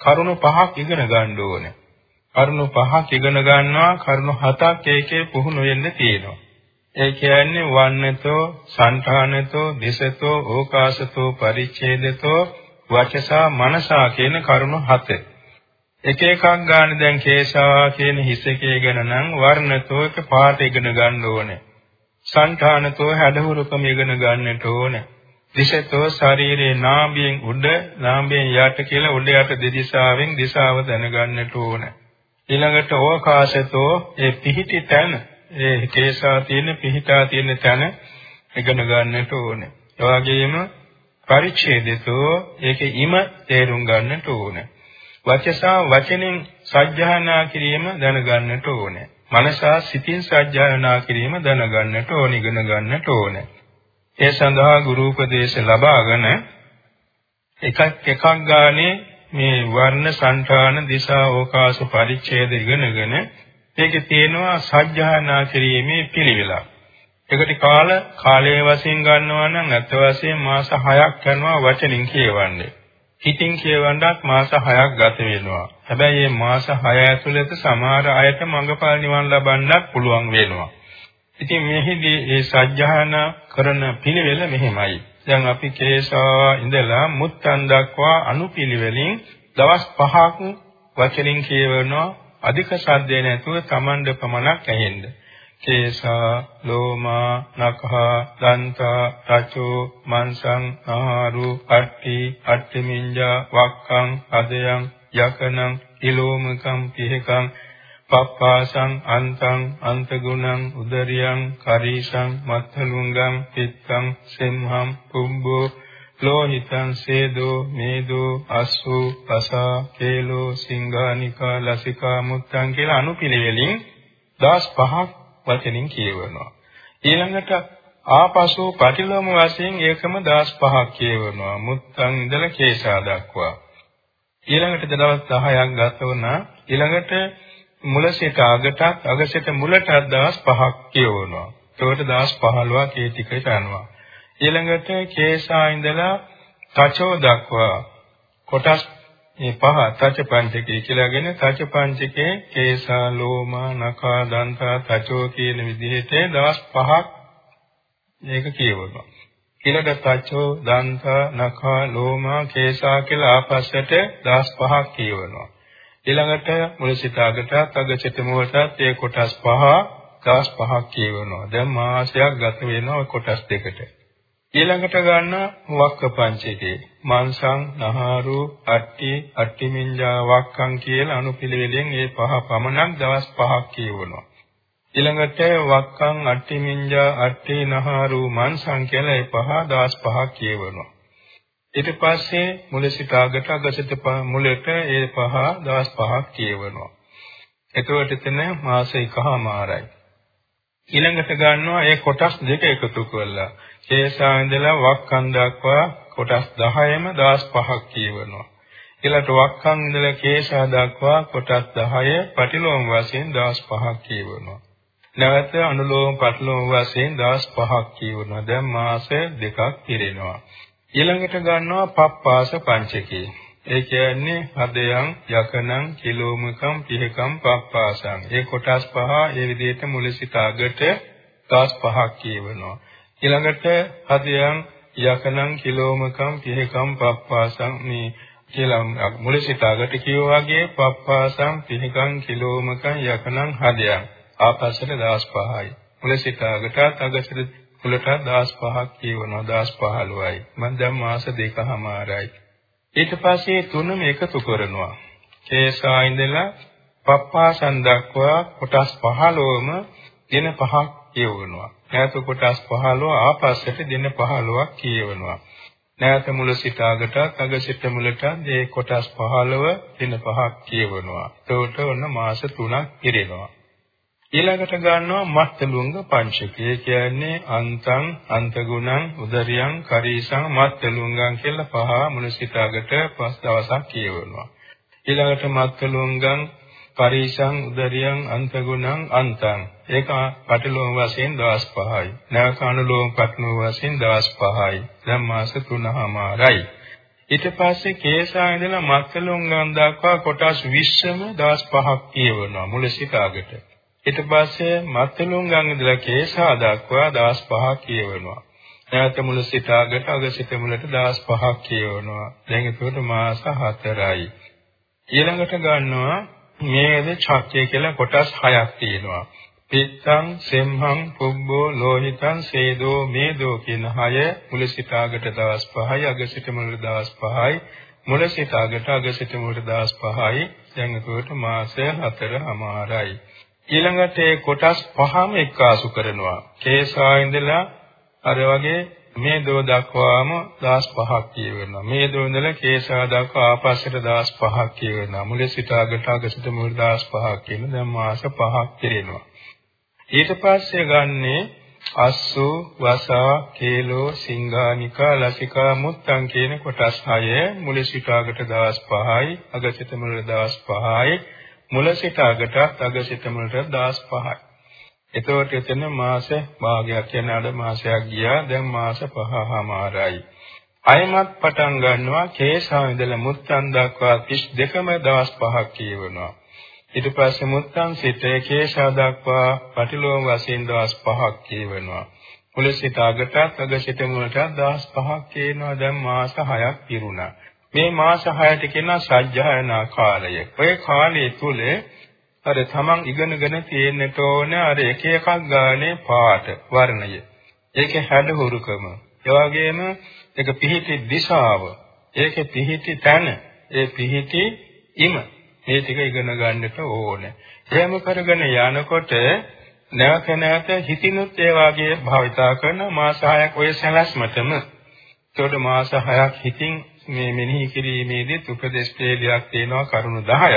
A: කරුණු පහක් ඉගෙන ගන්න ඕනේ. කරුණු පහක් ඉගෙන ගන්නවා කරුණු හතක් ඒකේ පුහුණු වෙන්න තියෙනවා. ඒ කියන්නේ වන්නතෝ, සංඨානතෝ, දිසතෝ, ඕකාසතෝ, පරිච්ඡේදතෝ, වචසා, මනසා කියන කරුණු හතේ. එක එකක් ගන්න දැන් කේශා කියන හිසකේ ගැන නම් වර්ණතෝ එක පාට ඉගෙන ගන්න ඕනේ. සංඨානතෝ හැඩහුරුකම ඉගෙන ගන්නට ඕනේ. දිශතෝ ශරීරයේ නාභියෙන් උඩ නාභියෙන් යට කියලා උඩ යට දෙදිශාවෙන් දිශාව දැනගන්නට ඕනේ. ඊළඟට ඕකාශතෝ ඒ පිහිටි තැන ඒ කේශා තියෙන පිහිටා තියෙන තැන ඉගෙන ගන්නට ඕනේ. ඒ වගේම පරිච්ඡේදතෝ ඒකේ ඉම තේරුම් ගන්නට ඕනේ. වචසා වචනෙන් සජ්ජායනා කිරීම දැනගන්නට ඕනේ. මනසා සිතින් සජ්ජායනා කිරීම දැනගන්නට ඕන ඉගෙන ගන්නට ඕනේ. ඒ සඳහා ගුරු උපදේශ ලබාගෙන එකක් එකක් ගානේ මේ වර්ණ සංඨාන දිශා ඕකාස පරිච්ඡේද ඉගෙනගෙන ඒකේ තියෙනවා සජ්ජායනා කිරීමේ පිළිවෙලක්. ඒකට කාල කාලයේ වශයෙන් ගන්නවා නම් අත් වශයෙන් මාස 6ක් යනවා වචනින් කියවන්නේ. හිතින් කියවන්නත් මාස 6ක් ගත වෙනවා. හැබැයි මේ මාස 6 ඇතුළත සමහර අයට මඟපල් නිවන් ලබන්නත් පුළුවන් වෙනවා. ඉතින් මෙහිදී මේ සත්‍යහන කරන පිළිවෙල මෙහෙමයි. දැන් අපි කේසා ඉඳලා මුත්තන් දක්වා අනුපිළිවෙලින් දවස් 5ක් වචනින් කියවනවා අධික ශබ්දේ නැතුව Tamand පමණක් ඇහෙන්න. කේසා ලෝමා නඛා දන්තා රචෝ මන්සං ආහාරු අට්ටි අට්ඨිමින්ජා වක්ඛං අදයන් යකනං ඉලෝමකම් පිහකම් පප්පාසං අන්තං අන්තගුණං උදරියං කරීසං මත්තලුංගං පිත්තං සෙම්හම් කුම්බෝ ලෝහිතං සේදෝ මේදෝ අස්සු පසා කේලෝ සිංහානිකා ලසිකා මුත්තං කියලා අනුපිළිවෙලින් 15ක් වචනින් කියවනවා. ඊළඟට ආපසු පටිලෝම වශයෙන් ඒකම 15ක් කියවනවා. මුත්තං ඉඳලා කේසා දක්වා. ඊළඟට දවස් 10ක් ගත වුණා. ඊළඟට මුල සිට අගටත් අග සිට මුලටත් දවස් 5ක් කියවනවා. ඒකට දවස් 15ක් ඒ ටික කරනවා. ඊළඟට කේසා ඉඳලා තචෝ දක්වා කොටස් මේ පහ තච පංචකේ කියලාගෙන තච පංචකේ කේසා ලෝමා නඛා දන්තා තචෝ කියන විදිහට දවස් 5ක් මේක කියවනවා. ඊළඟට තචෝ දන්තා නඛා ලෝමා කේසා කියලා ආපස්සට දවස් 5ක් කියවනවා. ඊළඟට මුල සිතාගට අග සිත මොහොතත් ඒ කොටස් පහ දවස් පහක් කියවනවා. දැන් මාසයක් ගත වෙනවා කොටස් දෙකට. ඊළඟට ගන්න වක්ක පංචකේ මාංශං නහාරු අට්ටි අට්ටිමින්ජා වක්කං කියලා අනුපිළිවෙලෙන් මේ පහ පමණක් දවස් පහක් කියවනවා. ඊළඟට වක්කං අට්ටිමින්ජා අට්ටි නහාරු මාංශං කියලා මේ පහ දවස් පහක් කියවනවා. ඊට පස්සේ මුල සිට අගට අග සිට මුලට ඒ පහ දවස් පහක් කියවනවා. එතකොට එතන මාස එකමාරයි. ඊළඟට ගන්නවා ඒ කොටස් දෙක එකතු කරලා. කේසා ඉඳලා වක්කන් දක්වා කොටස් 10ම දවස් පහක් කියවනවා. ඊළඟට වක්කන් ඉඳලා කේසා දක්වා කොටස් 10 පටිලෝම වශයෙන් දවස් පහක් කියවනවා. නැවත අනුලෝම පටිලෝම වශයෙන් දවස් පහක් කියවනවා. දැන් මාස දෙකක් පිරෙනවා. ඊළඟට ගන්නවා පප්පාස පංචකේ. ඒ කියන්නේ හදයන් යකනං කිලෝමකම් පිහකම් පප්පාසං. ඒ කොටස් පහ ඒ විදිහට මුල සිට අගට දවස් පහක් කියවනවා. ඊළඟට හදයන් යකනං කිලෝමකම් පිහකම් පප්පාසං මේ කියලා මුල සිට අගට කියෝ වගේ පප්පාසං පිහකම් කිලෝමකම් යකනං හදයන්. ආපස්සට දවස් පහයි. මුල සිට අගට අගට කුලට 15ක් කියවනවා 1015යි. මම දැන් මාස දෙකමාරයි. ඊට පස්සේ තුනම එකතු කරනවා. කේසා ඉඳලා පප්පාසන් දක්වා කොටස් 15ම දින 5ක් කියවනවා. නැවත කොටස් 15 ආපස්සට දින 15ක් කියවනවා. නැවත මුල සිට අගට අග සිට මුලට මේ කොටස් 15 දින 5ක් කියවනවා. එතකොට ඔන්න මාස 3ක් ඉරෙනවා. ඊළඟට ගන්නවා මත්තලුංග පංචකය කියන්නේ අන්තං අන්තගුණං උදරියං කරීසං මත්තලුංගං කියලා පහ මුලසිතාගට පස් දවසක් කියවනවා. ඊළඟට මත්තලුංගං කරීසං උදරියං අන්තගුණං අන්තං. ඒක පටිලෝම වශයෙන් දවස් 5යි නැවත අනුලෝම පටිලෝම වශයෙන් දවස් 5යි දැන් මාස 3මාරයි ඊට පස්සේ කේසා ඉඳලා මත්තලුංගං දක්වා කොටස් 20ම දවස් 5ක් කියවනවා මුලසිතාගට ඊට පස්සේ මත්තලුංගන් ඉඳලා කේසා දක්වා දවස් 5ක් කියවනවා. නැවත මුල සිට අගට අග සිට මුලට දවස් 5ක් කියවනවා. දැන් ඒකට මාස 4යි. ඊළඟට ගන්නවා මේද චක්කය කියලා කොටස් 6ක් තියෙනවා. පිත්තං සෙම්හං පුබ්බෝ ලෝහිතං සේදෝ මේදෝ කියන හය මුල සිට අගට දවස් 5යි අග සිට මුලට දවස් 5යි මුල සිට අගට අග සිට මුලට දවස් 5යි දැන් ඒකට මාස 4මාරයි ඊළඟට ඒ කොටස් පහම එක්කාසු කරනවා. කේසා ඉඳලා අර වගේ මේ දෝ දක්වාම 15ක් කියවෙනවා. මේ දෝ ඉඳලා කේසා දක්වා ආපස්සට 15ක් කියවෙනවා. මුල සිට අගට අග සිට මුල 15ක් කියන දැන් මාස 5ක් පිරෙනවා. ඊට පස්සේ ගන්නේ අස්සු වසා කේලෝ සිංහානිකා ලසිකා මුත්තං කියන කොටස් 6 මුල සිට අගට 15යි අග සිට මුල 15යි මුල සිට අගට අග සිට මුලට 15යි. එතකොට එතන මාස භාගයක් කියන්නේ අද මාසයක් ගියා දැන් මාස පහමාරයි. අයමත් පටන් ගන්නවා කේසා ඉඳලා මුත්තන් දක්වා 32ම දවස් පහක් කියවනවා. ඊට පස්සේ මුත්තන් සිට කේසා දක්වා පටිලෝම වශයෙන් දවස් පහක් කියවනවා. මුල සිට අගටත් අග සිට මුලටත් දවස් 5ක් කියනවා දැන් මාස 6ක් පිරුණා. මේ මාස 6ට කියනවා සජ්ජායනා කාලය. ඔය කාලය තුල අර තමන් ඉගෙනගෙන තියෙන්නට ඕන අර එක එකක් ගානේ පාට වර්ණය. ඒකේ හැඩහුරුකම. ඒ වගේම ඒක පිහිටි දිශාව. ඒකේ පිහිටි තැන. ඒ පිහිටි ඉම. මේ ටික ඉගෙන ගන්නට ඕනේ. එහෙම කරගෙන යනකොට නැවත නැවත හිතිනුත් ඒ වාගේ භාවිතා කරන මාස 6ක් ඔය සැලැස්මටම ඒකට මාස 6ක් හිතින් මේ මෙනෙහි කිරීමේදී උපදේශ පෙළියක් තියෙනවා කරුණු 10ක්.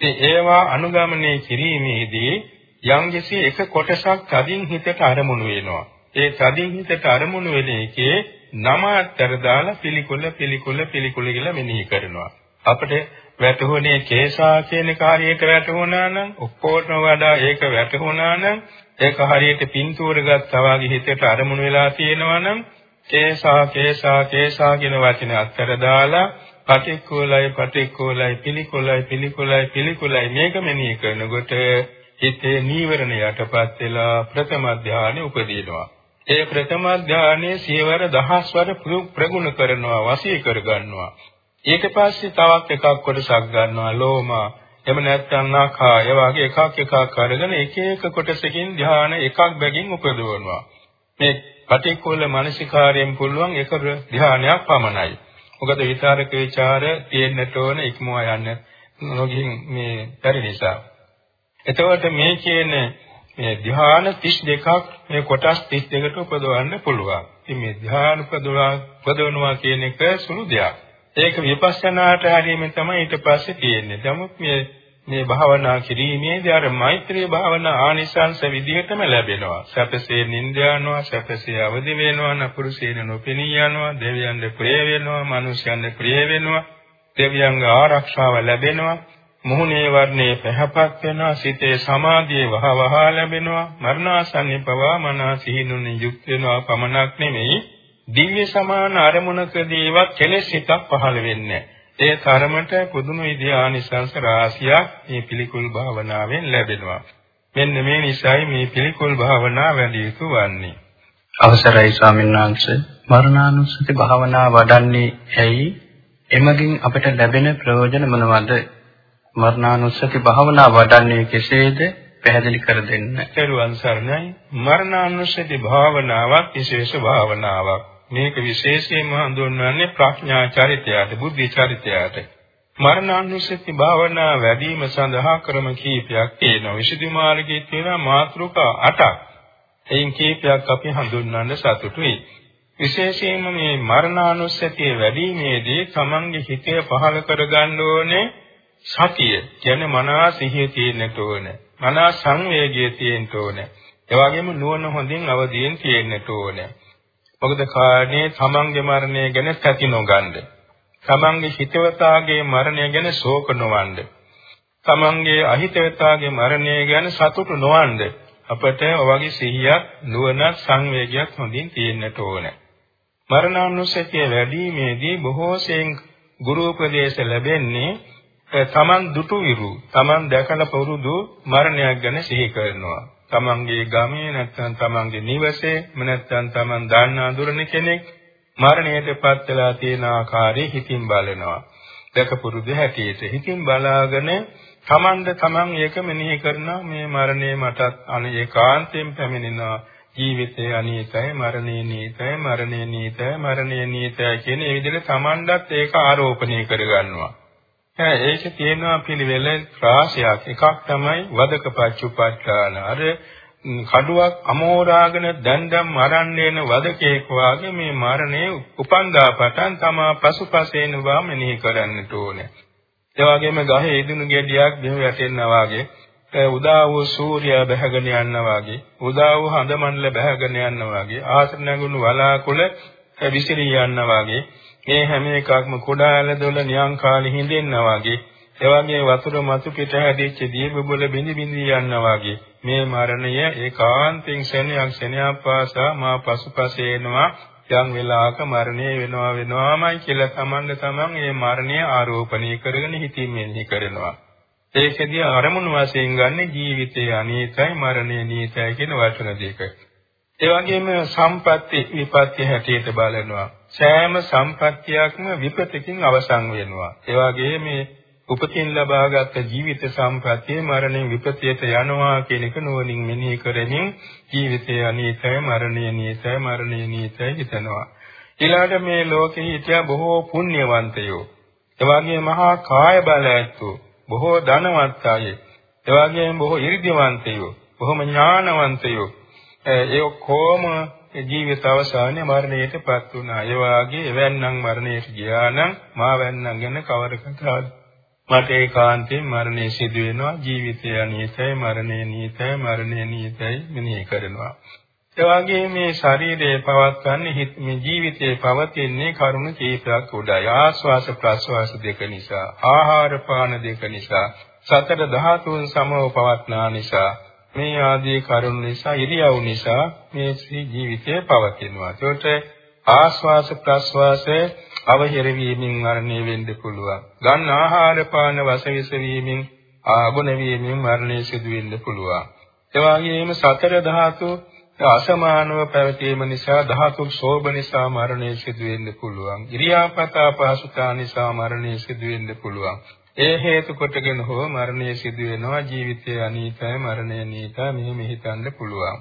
A: ඉතින් ඒවා අනුගමනය කිරීමේදී යම්කිසි එක කොටසක් තදින් හිතට අරමුණු වෙනවා. ඒ තදින් හිතට අරමුණු වෙන එකේ නම අතර දාලා පිළිකුල පිළිකුල පිළිකුල කියලා මෙනෙහි කරනවා. අපිට වැටහුනේ කේසා කියන කාර්යයට වැටුණා නම් ඔක්කොටම වඩා ඒක වැටුණා නම් ඒක හරියට පින්තූර ගත්තා වගේ හිතට අරමුණු වෙලා තියෙනවා නම් කේසා කේසා කේසා කියන වචනේ අත්තර දාලා පටික්කුලයි පටික්කුලයි පිළිකුලයි පිළිකුලයි පිළිකුලයි මේක මෙනෙහි කරනකොට හිතේ නීවරණ යටපත් වෙලා ප්‍රථම ධානය උපදිනවා. ඒ ප්‍රථම ධානයේ සියවර දහස්වර ප්‍රගුණ කරනවා වශී කර ගන්නවා. ඊට පස්සේ තවත් එකක් කොටසක් ගන්නවා ලෝමා එහෙම නැත්නම් නාඛා ඒ වගේ එකක් එකක් අරගෙන එක එක කොටසකින් ධානය එකක් බැගින් උපදවනවා. මේ පටික්කුල මානසිකාරයෙන් පුළුවන් එක ධානයක් පමණයි. මොකද විචාරක ਵਿਚාර තියෙන්නට ඕන ඉක්මවා යන්න නොගින් මේ පරි නිසා. එතකොට මේ කියන මේ ධ්‍යාන 32ක් මේ කොටස් 32කට උපදවන්න පුළුවන්. ඉතින් මේ ධ්‍යාන උපදවනවා කියන එක සුළු දෙයක්. ඒක විපස්සනාට හැරීමෙන් තමයි ඊට පස්සේ තියෙන්නේ. නමුත් මේ මේ භාවනා කිරීමේදී අර මෛත්‍රී භාවනා ආනිසංස විදිහටම ලැබෙනවා. සැපසේ නිින්ද යනවා, සැපසේ අවදි වෙනවා, නපුරුසේන නොපෙනී යනවා, දෙවියන්ට ප්‍රිය වෙනවා, මිනිස්යන්ට ප්‍රිය වෙනවා, දෙවියන්ගේ ආරක්ෂාව ලැබෙනවා. මුහුණේ වර්ණේ පැහැපත් වෙනවා, සිතේ සමාධිය වහවහ ලැබෙනවා, මරණාසන්න පවා මනස සිහිනුනේ යුක්ත වෙනවා පමණක් නෙමෙයි, දිව්‍ය සමාන අරමුණකදීවත් කෙලෙස් හිතක් පහළ වෙන්නේ නැහැ. ඒ තරමට පුදුම විදිය ආනිසංස රාශියක් මේ පිළිකුල් භාවනාවෙන් ලැබෙනවා. මෙන්න මේ නිසයි මේ පිළිකුල් භාවනාව වැඩි යුතු වන්නේ.
B: අවසරයි ස්වාමීන් වහන්සේ මරණානුස්සති භාවනා වඩන්නේ ඇයි? එමගින් අපට ලැබෙන ප්‍රයෝජන මොනවද? මරණානුස්සති භාවනා වඩන්නේ කෙසේද? පැහැදිලි කර දෙන්න.
A: ත්වන් සරණයි. මරණානුස්සති භාවනාවක් විශේෂ භාවනාවක්. මේක විශේෂයෙන්ම හඳුන්වන්නේ ප්‍රඥා චරිතයට, බුද්ධි චරිතයට. මරණානුස්සති භාවනා වැඩිම සඳහා ක්‍රම කීපයක් තියෙනවා. විසුද්ධි මාර්ගයේ තියෙන මාතෘකා 8ක්. එයින් කීපයක් අපි හඳුන්වන්න සතුටුයි. විශේෂයෙන්ම මේ මරණානුස්සතිය වැඩිීමේදී තමන්ගේ හිතේ පහළ කරගන්න ඕනේ සතිය. කියන්නේ මනස සිහිය තියෙන්නට ඕනේ. මනස සංවේගය තියෙන්න ඕනේ. ඒ වගේම නුවණ හොඳින් අවදියෙන් තියෙන්නට ඕනේ. මොකද කාණේ තමන්ගේ මරණය ගැන තැති නොගන්න. තමන්ගේ හිතවතාගේ මරණය ගැන ශෝක නොවන්න. තමන්ගේ අහිතවතාගේ මරණය ගැන සතුටු නොවන්න. අපට ඔවගේ සිහියක් නුවණක් සංවේගයක් හොඳින් තියෙන්නට ඕනේ. මරණානුස්සතිය වැඩිීමේදී බොහෝ සෙයින් ගුරු උපදේශ ලැබෙන්නේ තමන් දුටු විරු තමන් දැකලා පුරුදු මරණයක් ගැන සිහි කරනවා. තමන්ගේ ගමේ නැත්නම් තමන්ගේ නිවසේ නැත්නම් තමන් දන්න අඳුරන කෙනෙක් මරණයටපත් වෙලා තියෙන ආකාරය හිතින් බලනවා. දැක පුරුදු හැටියට හිතින් බලාගෙන තමන්ද තමන් ඒක මෙනෙහි කරනවා මේ මරණය මටත් අනේකාන්තයෙන් පැමිණෙනවා. ජීවිතය අනීතයි මරණය නීතයි මරණය නීතයි මරණය නීතයි කියන මේ විදිහට තමන්ටත් ඒක ආරෝපණය කරගන්නවා. ඒකේ තියෙනවා පිළිවෙල රාශියක්. එකක් තමයි වදක පච්චුපට්ඨාන. අර කඩුවක් අමෝරාගෙන දණ්ඩම් මරන්නේන වදකේක වාගේ මේ මරණය උපන්දා පටන් තමා පසුපසේන වා මෙනෙහි කරන්නට ඕනේ. ඒ වගේම ගහේ ඉදුණු ගෙඩියක් දෙව වැටෙනවා වාගේ උදා වූ සූර්යයා බැහැගෙන යනවා වගේ උදා වූ හඳ මණ්ඩල බැහැගෙන යනවා වගේ ආසර නැගුණු වලාකුළ විසිරී යනවා වගේ මේ හැම එකක්ම කුඩා ඇලදොල නියං කාලේ හිඳෙන්නා වගේ එවැගේ වතුර මතු පිට හැදිච්ච දීපබුල බිනි බිනි යනවා වගේ මේ මරණය ඒකාන්තයෙන් ශෙනියක් ශෙනියක් පාසා මා පසුපස එනවා යම් වෙලාවක මරණය වෙනවා වෙනවාමයි කියලා තමන්ද තමන් මේ මරණය ආරෝපණය කරගෙන හිතින් මෙනෙහි කරනවා. ඒකදී අරමුණු වශයෙන් ගන්න ජීවිතය අනීතයි මරණය නීතයි කියන වචන දෙක. ඒ වගේම සම්පatti විපත්‍ය හැටියට බලනවා. සෑම සම්පත්තියක්ම විපතකින් අවසන් වෙනවා. ඒ වගේම මේ උපතින් ලබාගත් ජීවිත සම්ප්‍රත්‍යය මරණයෙන් විපතයට යනවා කියන එක නුවණින් මෙනෙහි කරමින් ජීවිතය අනීතයි මරණය නීතයි මරණය නීතයි හිතනවා. ඊළඟට මේ ලෝකෙ හිටියා බොහෝ පුණ්‍යවන්තයෝ. එවාගේ මහා කාය බල ඇත්තෝ, බොහෝ ධනවත් අය, එවාගේම බොහෝ 이르දිවන්තයෝ, බොහොම ඥානවන්තයෝ. ඒ ඔක්කොම ජීවිත අවසානයේ මරණයටපත් වුණා. ඒ වාගේ එවන්නම් මරණයට ගියා නම් මා වැන්නම් ගැන කවර කතාවද? මට ඒකාන්තයෙන් මරණය සිදු වෙනවා ජීවිතය අනියතයි මරණය නියතයි මරණය නියතයි මෙනෙහි කරනවා ඒ වගේ මේ ශරීරය පවත්න්නේ මේ ජීවිතයේ පවතින්නේ කරුණ කීපයක් උඩයි ආස්වාස ප්‍රස්වාස දෙක නිසා ආහාර පාන දෙක නිසා සතර ධාතුන් සමව පවත්නා නිසා මේ ආදී කරුණ නිසා ඉරියව් නිසා මේ ජීවිතය පවතිනවා ඒකට ආස්වාස ප්‍රස්වාසයේ අවහිර වීමෙන් මරණය වෙන්න පුළුවන්. ගන්න ආහාර පාන වසවිස වීමෙන් ආගුණ වීමෙන් මරණය සිදු වෙන්න පුළුවන්. ඒ වගේම සතර ධාතු අසමානව පැවතීම නිසා ධාතු ශෝභ නිසා මරණය සිදු වෙන්න පුළුවන්. ඉරියාපතා පහසුතා නිසා මරණය සිදු වෙන්න පුළුවන්. ඒ හේතු කොටගෙන හෝ මරණය සිදු වෙනවා ජීවිතය අනීතයි මරණය නීතයි මෙහෙම හිතන්න පුළුවන්.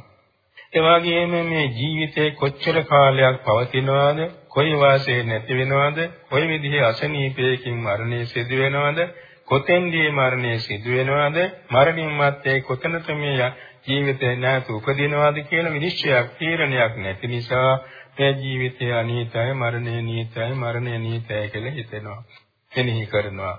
A: ඒ වගේම මේ ජීවිතේ කොච්චර කාලයක් පවතිනවද කොයි වාසයේ නැති වෙනවද කොයි විදිහේ අසනීපයකින් මරණය සිදු වෙනවද කොතෙන්දී මරණය සිදු වෙනවද මරණින් මත්තේ කොතනද මේ ජීවිතේ නැත උපදිනවද කියලා විනිශ්චයක් තීරණයක් නැති නිසා මේ ජීවිතය අනීතයි මරණය නීතයි මරණය නීතයි කියලා හිතෙනවා එනෙහි කරනවා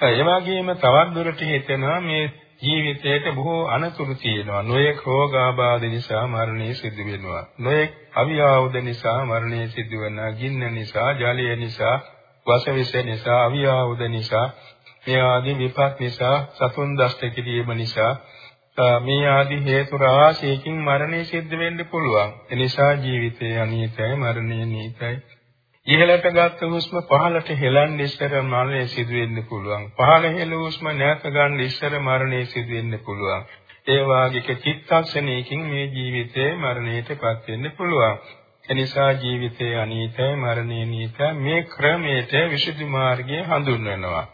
A: ඒ වගේම තවත් දුරට හිතෙනවා මේ ජීවිතයට බොහෝ අනතුරු තියෙනවා. නොයෙක් රෝගාබාධ නිසා මරණය සිදු වෙනවා. නොයෙක් අවියාවුද නිසා මරණය සිදු වෙනවා. ගින්න නිසා, ජලය නිසා, වසවිස නිසා, අවියාවුද නිසා, මේ ආදී විපත් නිසා, සතුන් දෂ්ට කිරීම නිසා මේ ආදී හේතු රාශියකින් මරණය සිද්ධ වෙන්න පුළුවන්. ඒ නිසා ජීවිතය අනිත්‍යයි, මරණය නිත්‍යයි. ඉහළට ගත්ත හුස්ම පහළට හෙලන්න ඉස්සර මරණය සිදු වෙන්න පුළුවන්. පහළ හෙළ හුස්ම නැවත ගන්න ඉස්සර මරණය සිදු වෙන්න පුළුවන්. ඒ වාගේක චිත්තක්ෂණයකින් මේ ජීවිතේ මරණයටපත් වෙන්න පුළුවන්. එනිසා ජීවිතයේ අනීතයි මරණය නීතයි මේ ක්‍රමයට විසුද්ධි මාර්ගය හඳුන්වනවා.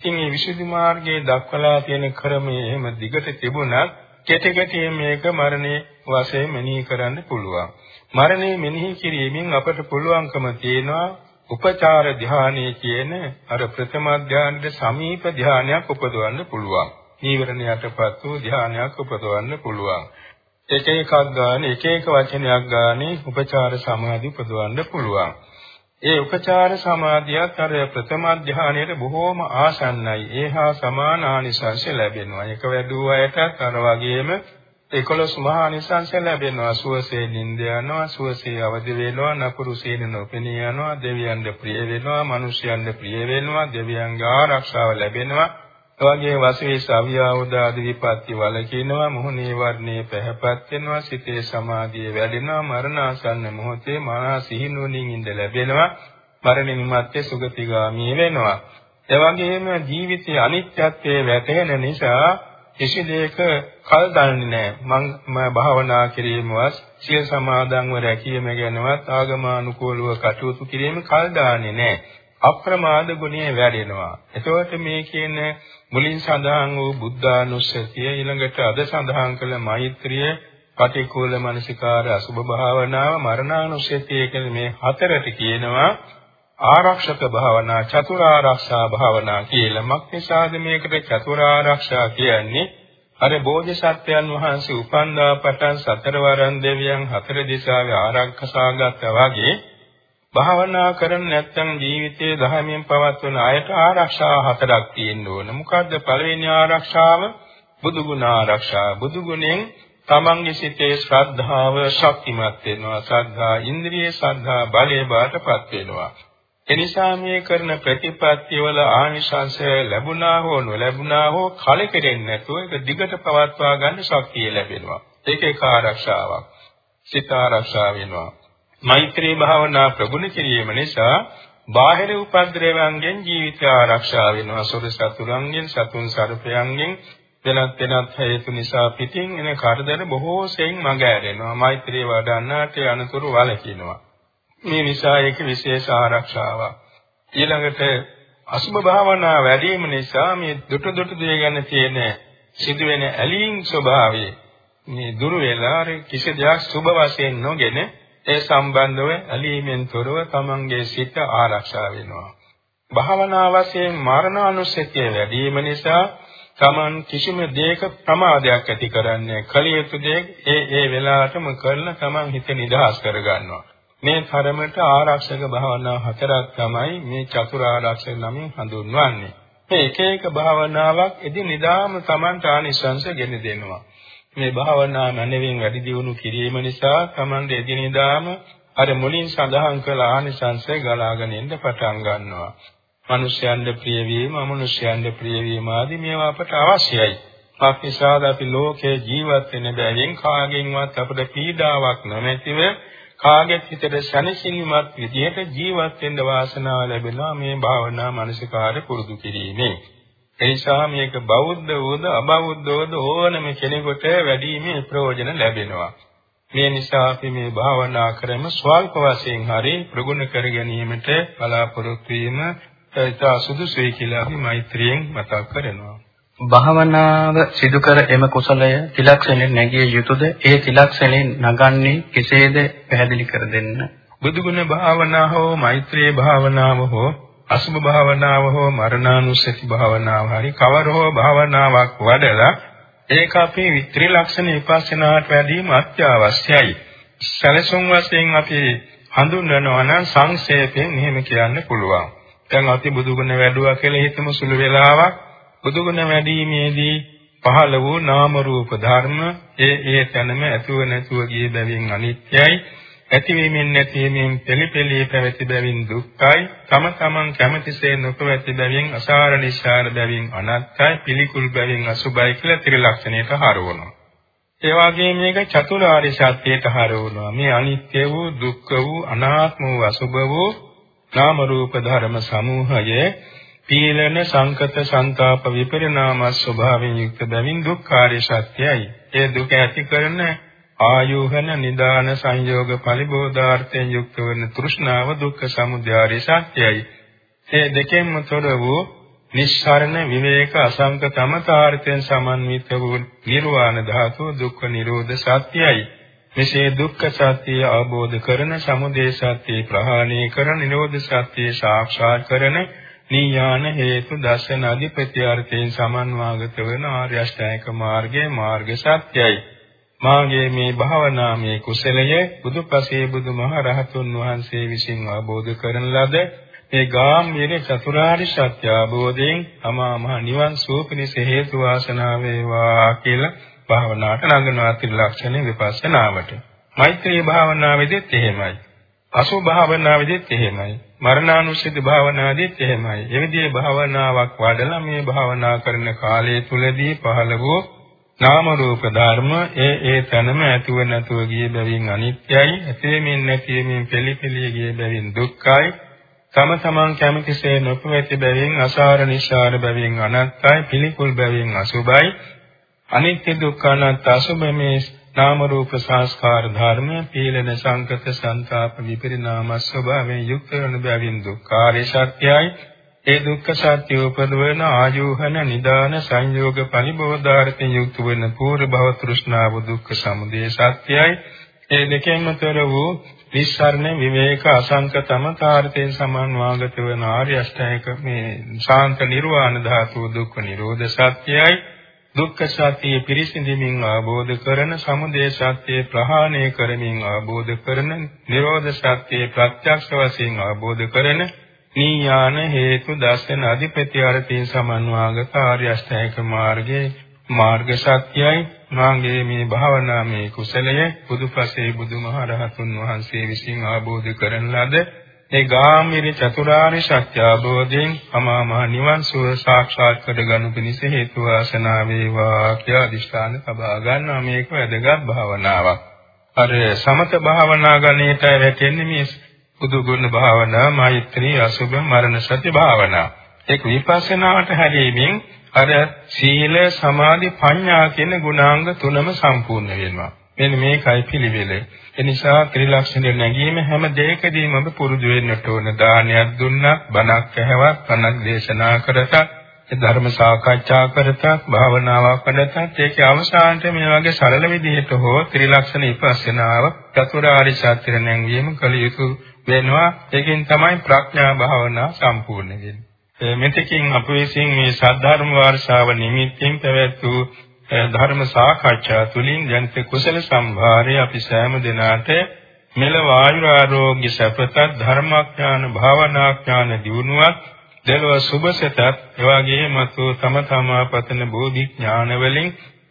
A: ඉතින් මේ විසුද්ධි මාර්ගයේ දක්වලා තියෙන ක්‍රමය එහෙම දිගට තිබුණත් කෙටි කෙටි මේක මරණේ වශයෙන් මෙනෙහි කරන්න පුළුවන්. මරණය මෙනෙහි කිරීමෙන් අපට පුළුවන්කම තියෙනවා උපචාර ධානයේ කියන අර ප්‍රථම ධානයේ සමීප ධානයක් උපදවන්න පුළුවන්. නීවරණයටපත් වූ ධානයක් උපදවන්න පුළුවන්. එක එකක් ගන්න එක එක වචනයක් ගානේ උපචාර සමාධි උපදවන්න පුළුවන්. ඒ උපචාර සමාධියත් අර ප්‍රථම ධානයේ බොහෝම ආසන්නයි. ඒහා සමාන ආනිසංස ලැබෙනවා. එක වැඩුව අයටත් අර වගේම 11 මහා නිසංස ලැබෙනවා සුවසේ නිින්ද යනවා සුවසේ අවදි වෙනවා නපුරු සීන නොපෙනී යනවා දෙවියන්ට ප්‍රිය වෙනවා මිනිසයන්ට ප්‍රිය වෙනවා දෙවියන්ගේ ආරක්ෂාව ලැබෙනවා එවැගේ වශයෙන් සවියාවදාද විපත්ති වලකිනවා මොහොනේ වර්ණේ පැහැපත් වෙනවා සිතේ සමාධිය වැඩෙනවා මරණාසන්න මොහොතේ මහා සිහිනුවණින් ඉඳ ලැබෙනවා මරණින් මත්තේ සුගතිගාමී වෙනවා එවැගේම ජීවිතයේ අනිත්‍යත්වයේ වැටහෙන නිසා කිසි දෙයක කල් දන්නේ නැහැ. මම භාවනා කිරීමවත් සිය සමාදන්ව රැකීම ගැනවත් ආගමානුකූලව කටයුතු කිරීම කල් දාන්නේ නැහැ. අප්‍රමාද ගුණය වැඩෙනවා. එතකොට මේ කියන මුලින් සඳහන් වූ බුද්ධානුස්සතිය ඊළඟට අද සඳහන් කළ මෛත්‍රිය පටිකූල මනසිකාර අසුභ භාවනාව මරණානුස්සතිය කියන මේ හතරට කියනවා ආරක්ෂක භාවනා චතුරාර්යශා භාවනා කියලා. මක්නිසාද මේකට චතුරාර්යශා කියන්නේ? අර බෝධිසත්වයන් වහන්සේ උපන්දා පටන් සතරවරන් දෙවියන් හතර දිශාවේ ආරක්ෂාගත්තා වගේ භාවනා කරන්නේ නැත්නම් ජීවිතයේ ධර්මයෙන් පවත්වන අයට ආරක්ෂා හතරක් තියෙන්න ඕන. මොකද්ද පළවෙනි ආරක්ෂාව? බුදු ගුණ ආරක්ෂා. බුදු ගුණෙන් තමන්ගේ සිතේ ශ්‍රද්ධාව ශක්තිමත් වෙනවා. ශ්‍රද්ධා ඉන්ද්‍රිය ශ්‍රද්ධා බලය බාටපත් වෙනවා. එනිසා මේ කරන ප්‍රතිපත්තිය වල ආනිශංසය ලැබුණා හෝ නොලැබුණා හෝ කලකිරෙන්නේ නැතුව ඒක දිගට පවත්වා ගන්න ශක්තිය ලැබෙනවා. ඒක ඒක ආරක්ෂාවක්. සිත ආරක්ෂා වෙනවා. මෛත්‍රී භාවනා ප්‍රගුණ කිරීම නිසා බාහිර උපද්‍රවයන්ගෙන් ජීවිතය ආරක්ෂා වෙනවා. සොර සතුරුන්ගෙන්, සතුන් සර්පයන්ගෙන්, වෙනත් වෙනත් හේතු නිසා පිටින් එන කරදර බොහෝ සෙයින් මග ඇරෙනවා. මෛත්‍රිය වඩන්නාට අනතුරු වළකිනවා. මේ නිසා ඒක විශේෂ ආරක්ෂාවක්. ඊළඟට අසුභ භාවනා වැඩිම නිසා මේ දුට දුට දේ ගැන තියෙන සිදුවෙන ඇලීම් ස්වභාවය මේ දුරු වෙලා කිසි දෙයක් සුභ වශයෙන් නොගෙන ඒ සම්බන්ධව ඇලීමෙන් තොරව තමන්ගේ සිත ආරක්ෂා වෙනවා. භාවනා වශයෙන් මරණානුස්සතිය වැඩි වීම නිසා තමන් කිසිම දෙයක ප්‍රමාදයක් ඇති කරන්නේ කලියුතු දේ ඒ ඒ වෙලාවටම කරලා තමන් හිත නිදහස් කරගන්නවා. මේ තරමට ආරක්ෂක භාවනා හතරක් තමයි මේ චතුරාර්යක්ෂක නමින් හඳුන්වන්නේ. මේ එක එක භාවනාවක් එදිනෙදාම තමන්ට ආනිසංස ගෙන දෙනවා. මේ භාවනා මනවින් වැඩි දියුණු කිරීම නිසා තමන්ට එදිනෙදාම අර මුලින් සඳහන් කළ ආනිසංස ගලාගෙන එන්න පටන් ගන්නවා. මිනිස්යන්ට ප්‍රිය වීම, අමනුෂ්‍යයන්ට ප්‍රිය වීම ආදී මේවා අපට අවශ්‍යයි. අපිසාද අපි ලෝකේ ජීවත් වෙන බැවින් කාගෙන්වත් අපට පීඩාවක් නොමැතිව කාගෙත් හිතට සැනසීමක් විදිහට ජීවත් වෙන්න වාසනාව ලැබෙනවා මේ භාවනා මානසිකාර්ය පුරුදු කිරීමෙන්. ඒ නිසා මේක බෞද්ධ වූද අබෞද්ධ වූද ඕනම කෙනෙකුට වැඩිමේ ප්‍රයෝජන ලැබෙනවා. මේ නිසා අපි මේ භාවනා ක්‍රම ස්වල්ප වශයෙන් හරි ප්‍රගුණ කර ගැනීමට බලාපොරොත්තු වීම ඉතා සුදුසුයි කියලා අපි මෛත්‍රියෙන් මතක් කරනවා.
B: භාවනාව සිදු කර එම කුසලය තිලක්ෂණයෙන් නැගිය යුතුයද? ඒ තිලක්ෂණයෙන් නගන්නේ කෙසේද පැහැදිලි කර දෙන්න.
A: බුදුගුණ භාවනාව හෝ මෛත්‍රී භාවනාව හෝ අසුභ භාවනාව හෝ මරණානුස්සති භාවනාව හරි කවර හෝ භාවනාවක් වඩලා ඒක අපේ ත්‍රිලක්ෂණ විපස්සනාට වැඩිම අත්‍යවශ්‍යයි. සැලසුම් වශයෙන් අපි හඳුන්වනවා නම් සංක්ෂේපයෙන් මෙහෙම කියන්න පුළුවන්. දැන් අපි බුදුගුණ වැඩුවා කියලා හිතමු සුළු වෙලාවක් බුදුගුණ වැඩිීමේදී පහළ වූ නාම රූප ධර්ම ඒ ඒ තැනම ඇතුව නැතුව ගිය බැවින් අනිත්‍යයි ඇතිවීමෙන් නැතිවීමෙන් පෙළපෙළී පැවති බැවින් දුක්ඛයි. තම තමන් කැමැතිසේ නොපැවති බැවින් අසාර නිසාර බැවින් අනත්තයි. පිළිකුල් බැවින් අසුභයි කියලා ත්‍රිලක්ෂණයට හරවනවා. ඒ වගේම මේක චතුරාර්ය සත්‍යයට හරවනවා. මේ අනිත්‍ය වූ දුක්ඛ වූ අනාත්ම වූ අසුභ වූ නාම රූප ධර්ම සමූහයේ පීලන සංකත සංతాප විපරිණාම ස්වභාවයෙන් යුක්ත බැවින් දුක්ඛාරය සත්‍යයි. ඒ දුක ඇති කරන ආයෝහන නිදාන සංයෝග පරිබෝධාර්ථයෙන් යුක්ත වන තෘෂ්ණාව දුක්ඛ සමුදයාරය සත්‍යයි. ඒ දෙකෙන්ම තොර වූ නිස්සරණ විවේක අසංක තමතාර්ථයෙන් සමන්විත වූ නිර්වාණ ධාතුව දුක්ඛ නිරෝධ සත්‍යයි. මෙසේ දුක්ඛ සත්‍ය අවබෝධ කරන සමුදය සත්‍ය ප්‍රහාණය කරන නිරෝධ සත්‍ය සාක්ෂාත් කරන නීයාන හේතු දර්ශන අධිපති අර්ථයෙන් සමන්වාගත වන ආර්ය අෂ්ටාංගික මාර්ගයේ මාර්ග සත්‍යයි. මාගේ මේ භාවනාමය කුසලය බුදුපසේ බුදුමහරහතුන් වහන්සේ විසින් අවබෝධ කරන ලද මේ ගාම්භීර චතුරාර්ය සත්‍ය අවබෝධයෙන් අමා මහ නිවන් සුවපිනිස හේතු වාසනා වේවා කියලා භාවනාවට නඟනවා ත්‍රිලක්ෂණ විපස්සනාවට. මෛත්‍රී භාවනාවේදීත් එහෙමයි. අසු භාවනාවේදීත් එහෙමයි. මරණානුස්සති භාවනාවේදීත් එහෙමයි. එවිදී භාවනාවක් වඩලා මේ භාවනා කරන කාලය තුලදී පහළ වූ නාම රූප ධර්ම ඒ ඒ තනම ඇතුව නැතුව ගිය බැවින් අනිත්‍යයි. ඇතෙමින් නැතිමින් පිළිපිලිය ගිය බැවින් දුක්ඛයි. තම තමන් කැමතිසේ නොපැති බැවින් අසාර නිසාර බැවින් අනත්තයි. පිළිකුල් බැවින් අසුභයි. අනිත්‍ය දුක්ඛ අනාත්ම අසුභ මේ නාම රූප සංස්කාර ධර්ම පීලන සංකත සංతాප විපරිණාම ස්වභාවයෙන් යුක්ත වන බැවින් දුක්ඛාරය සත්‍යයි ඒ දුක්ඛ සත්‍ය උපදවන ආයෝහන නිදාන සංයෝග පරිබෝධාර්ථයෙන් යුක්ත වන පූර්ව භව තෘෂ්ණාව දුක්ඛ සමුදය සත්‍යයි ඒ දෙකෙන්ම තොර වූ විස්සරණ විවේක අසංක තමතාර්ථයෙන් සමන්වාගත වන ආර්ය අෂ්ටායක මේ ශාන්ත නිර්වාණ ධාතු දුක්ඛ නිරෝධ සත්‍යයි දුක්ඛ සත්‍යය පිරිසිඳමින් ආબોධ කරන සමුදය සත්‍යය ප්‍රහාණය කරමින් ආબોධ කරන නිරෝධ සත්‍යය ප්‍රත්‍යක්ෂ වශයෙන් ආબોධ කරන නීයාන හේතු දර්ශන අධිපති අරතින් සමන්වාගත ආර්ය අෂ්ටාංගික මාර්ගයේ මාර්ග සත්‍යයි මාගේ මේ භාවනාමේ කුසලය බුදුපසේ බුදුමහරහතුන් වහන්සේ විසින් ආબોධ කරන ලද ඒ ගාමිනී චතුරාර්ය සත්‍ය අවබෝධයෙන් අමා මහ නිවන් සුව සාක්ෂාත් කරගනු පිණිස හේතු වාසනා වේවා කියලා අදිෂ්ඨාන සබා ගන්නවා මේක වැදගත් භාවනාවක්. අර සමත භාවනා ගණේට වැටෙන්නේ මේ බුදු ගුණ භාවනා, මෛත්‍රී, අසුභ, මරණ සති භාවනා. ඒක විපස්සනාවට හැරීමෙන් අර සීල සමාධි ප්‍රඥා කියන ගුණාංග තුනම සම්පූර්ණ වෙනවා. මෙන්න මේකයි පිළිවෙල. ඒ නිසා ත්‍රිලක්ෂණ නැගීම හැම දෙයකදීම ඔබ පුරුදු වෙන්නට ඕන. දානයක් දුන්නා, බණක් ඇහුවා, බණක් දේශනා කරතා, ධර්ම සාකච්ඡා කරතා, භාවනාවක් කරතා, ඒකේ අවසානයේ මේ වගේ සරල විදිහට හෝ ත්‍රිලක්ෂණ විපස්සනාව චතුරාර්ය සත්‍ය නැංවීම කළ යුතු වෙනවා. ඒකෙන් තමයි ප්‍රඥා භාවනා සම්පූර්ණ වෙන්නේ. මෙතකින් අප විසින් මේ සද්ධර්ම වාර්ෂාව නිමිත්තෙන් පැවැත් වූ ධර්ම සාකච්ඡා තුළින් ජනිත කුසල සම්භාරය අපි සෑම දිනාට මෙල වායු ආරෝග්‍ය සපතත් ධර්මාඥාන භාවනාඥාන දියුණුවක් දෙලොව සුභසතත් එවාගේම තු තම තමා පතන බෝධි ඥාන වලින්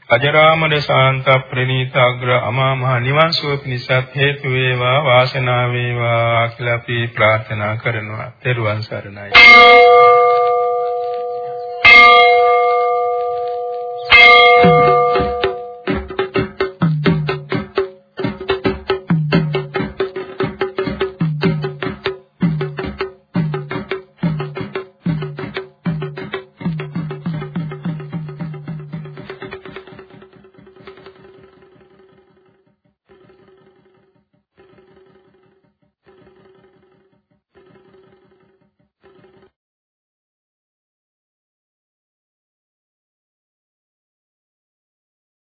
A: අජරාමර ශාන්ත ප්‍රණීත අග්‍ර අමා මහ නිවන් සුව පිණිසත් හේතු වේවා වාසනාව වේවා කියලා අපි ප්‍රාර්ථනා කරනවා. ත්වන් සරණයි.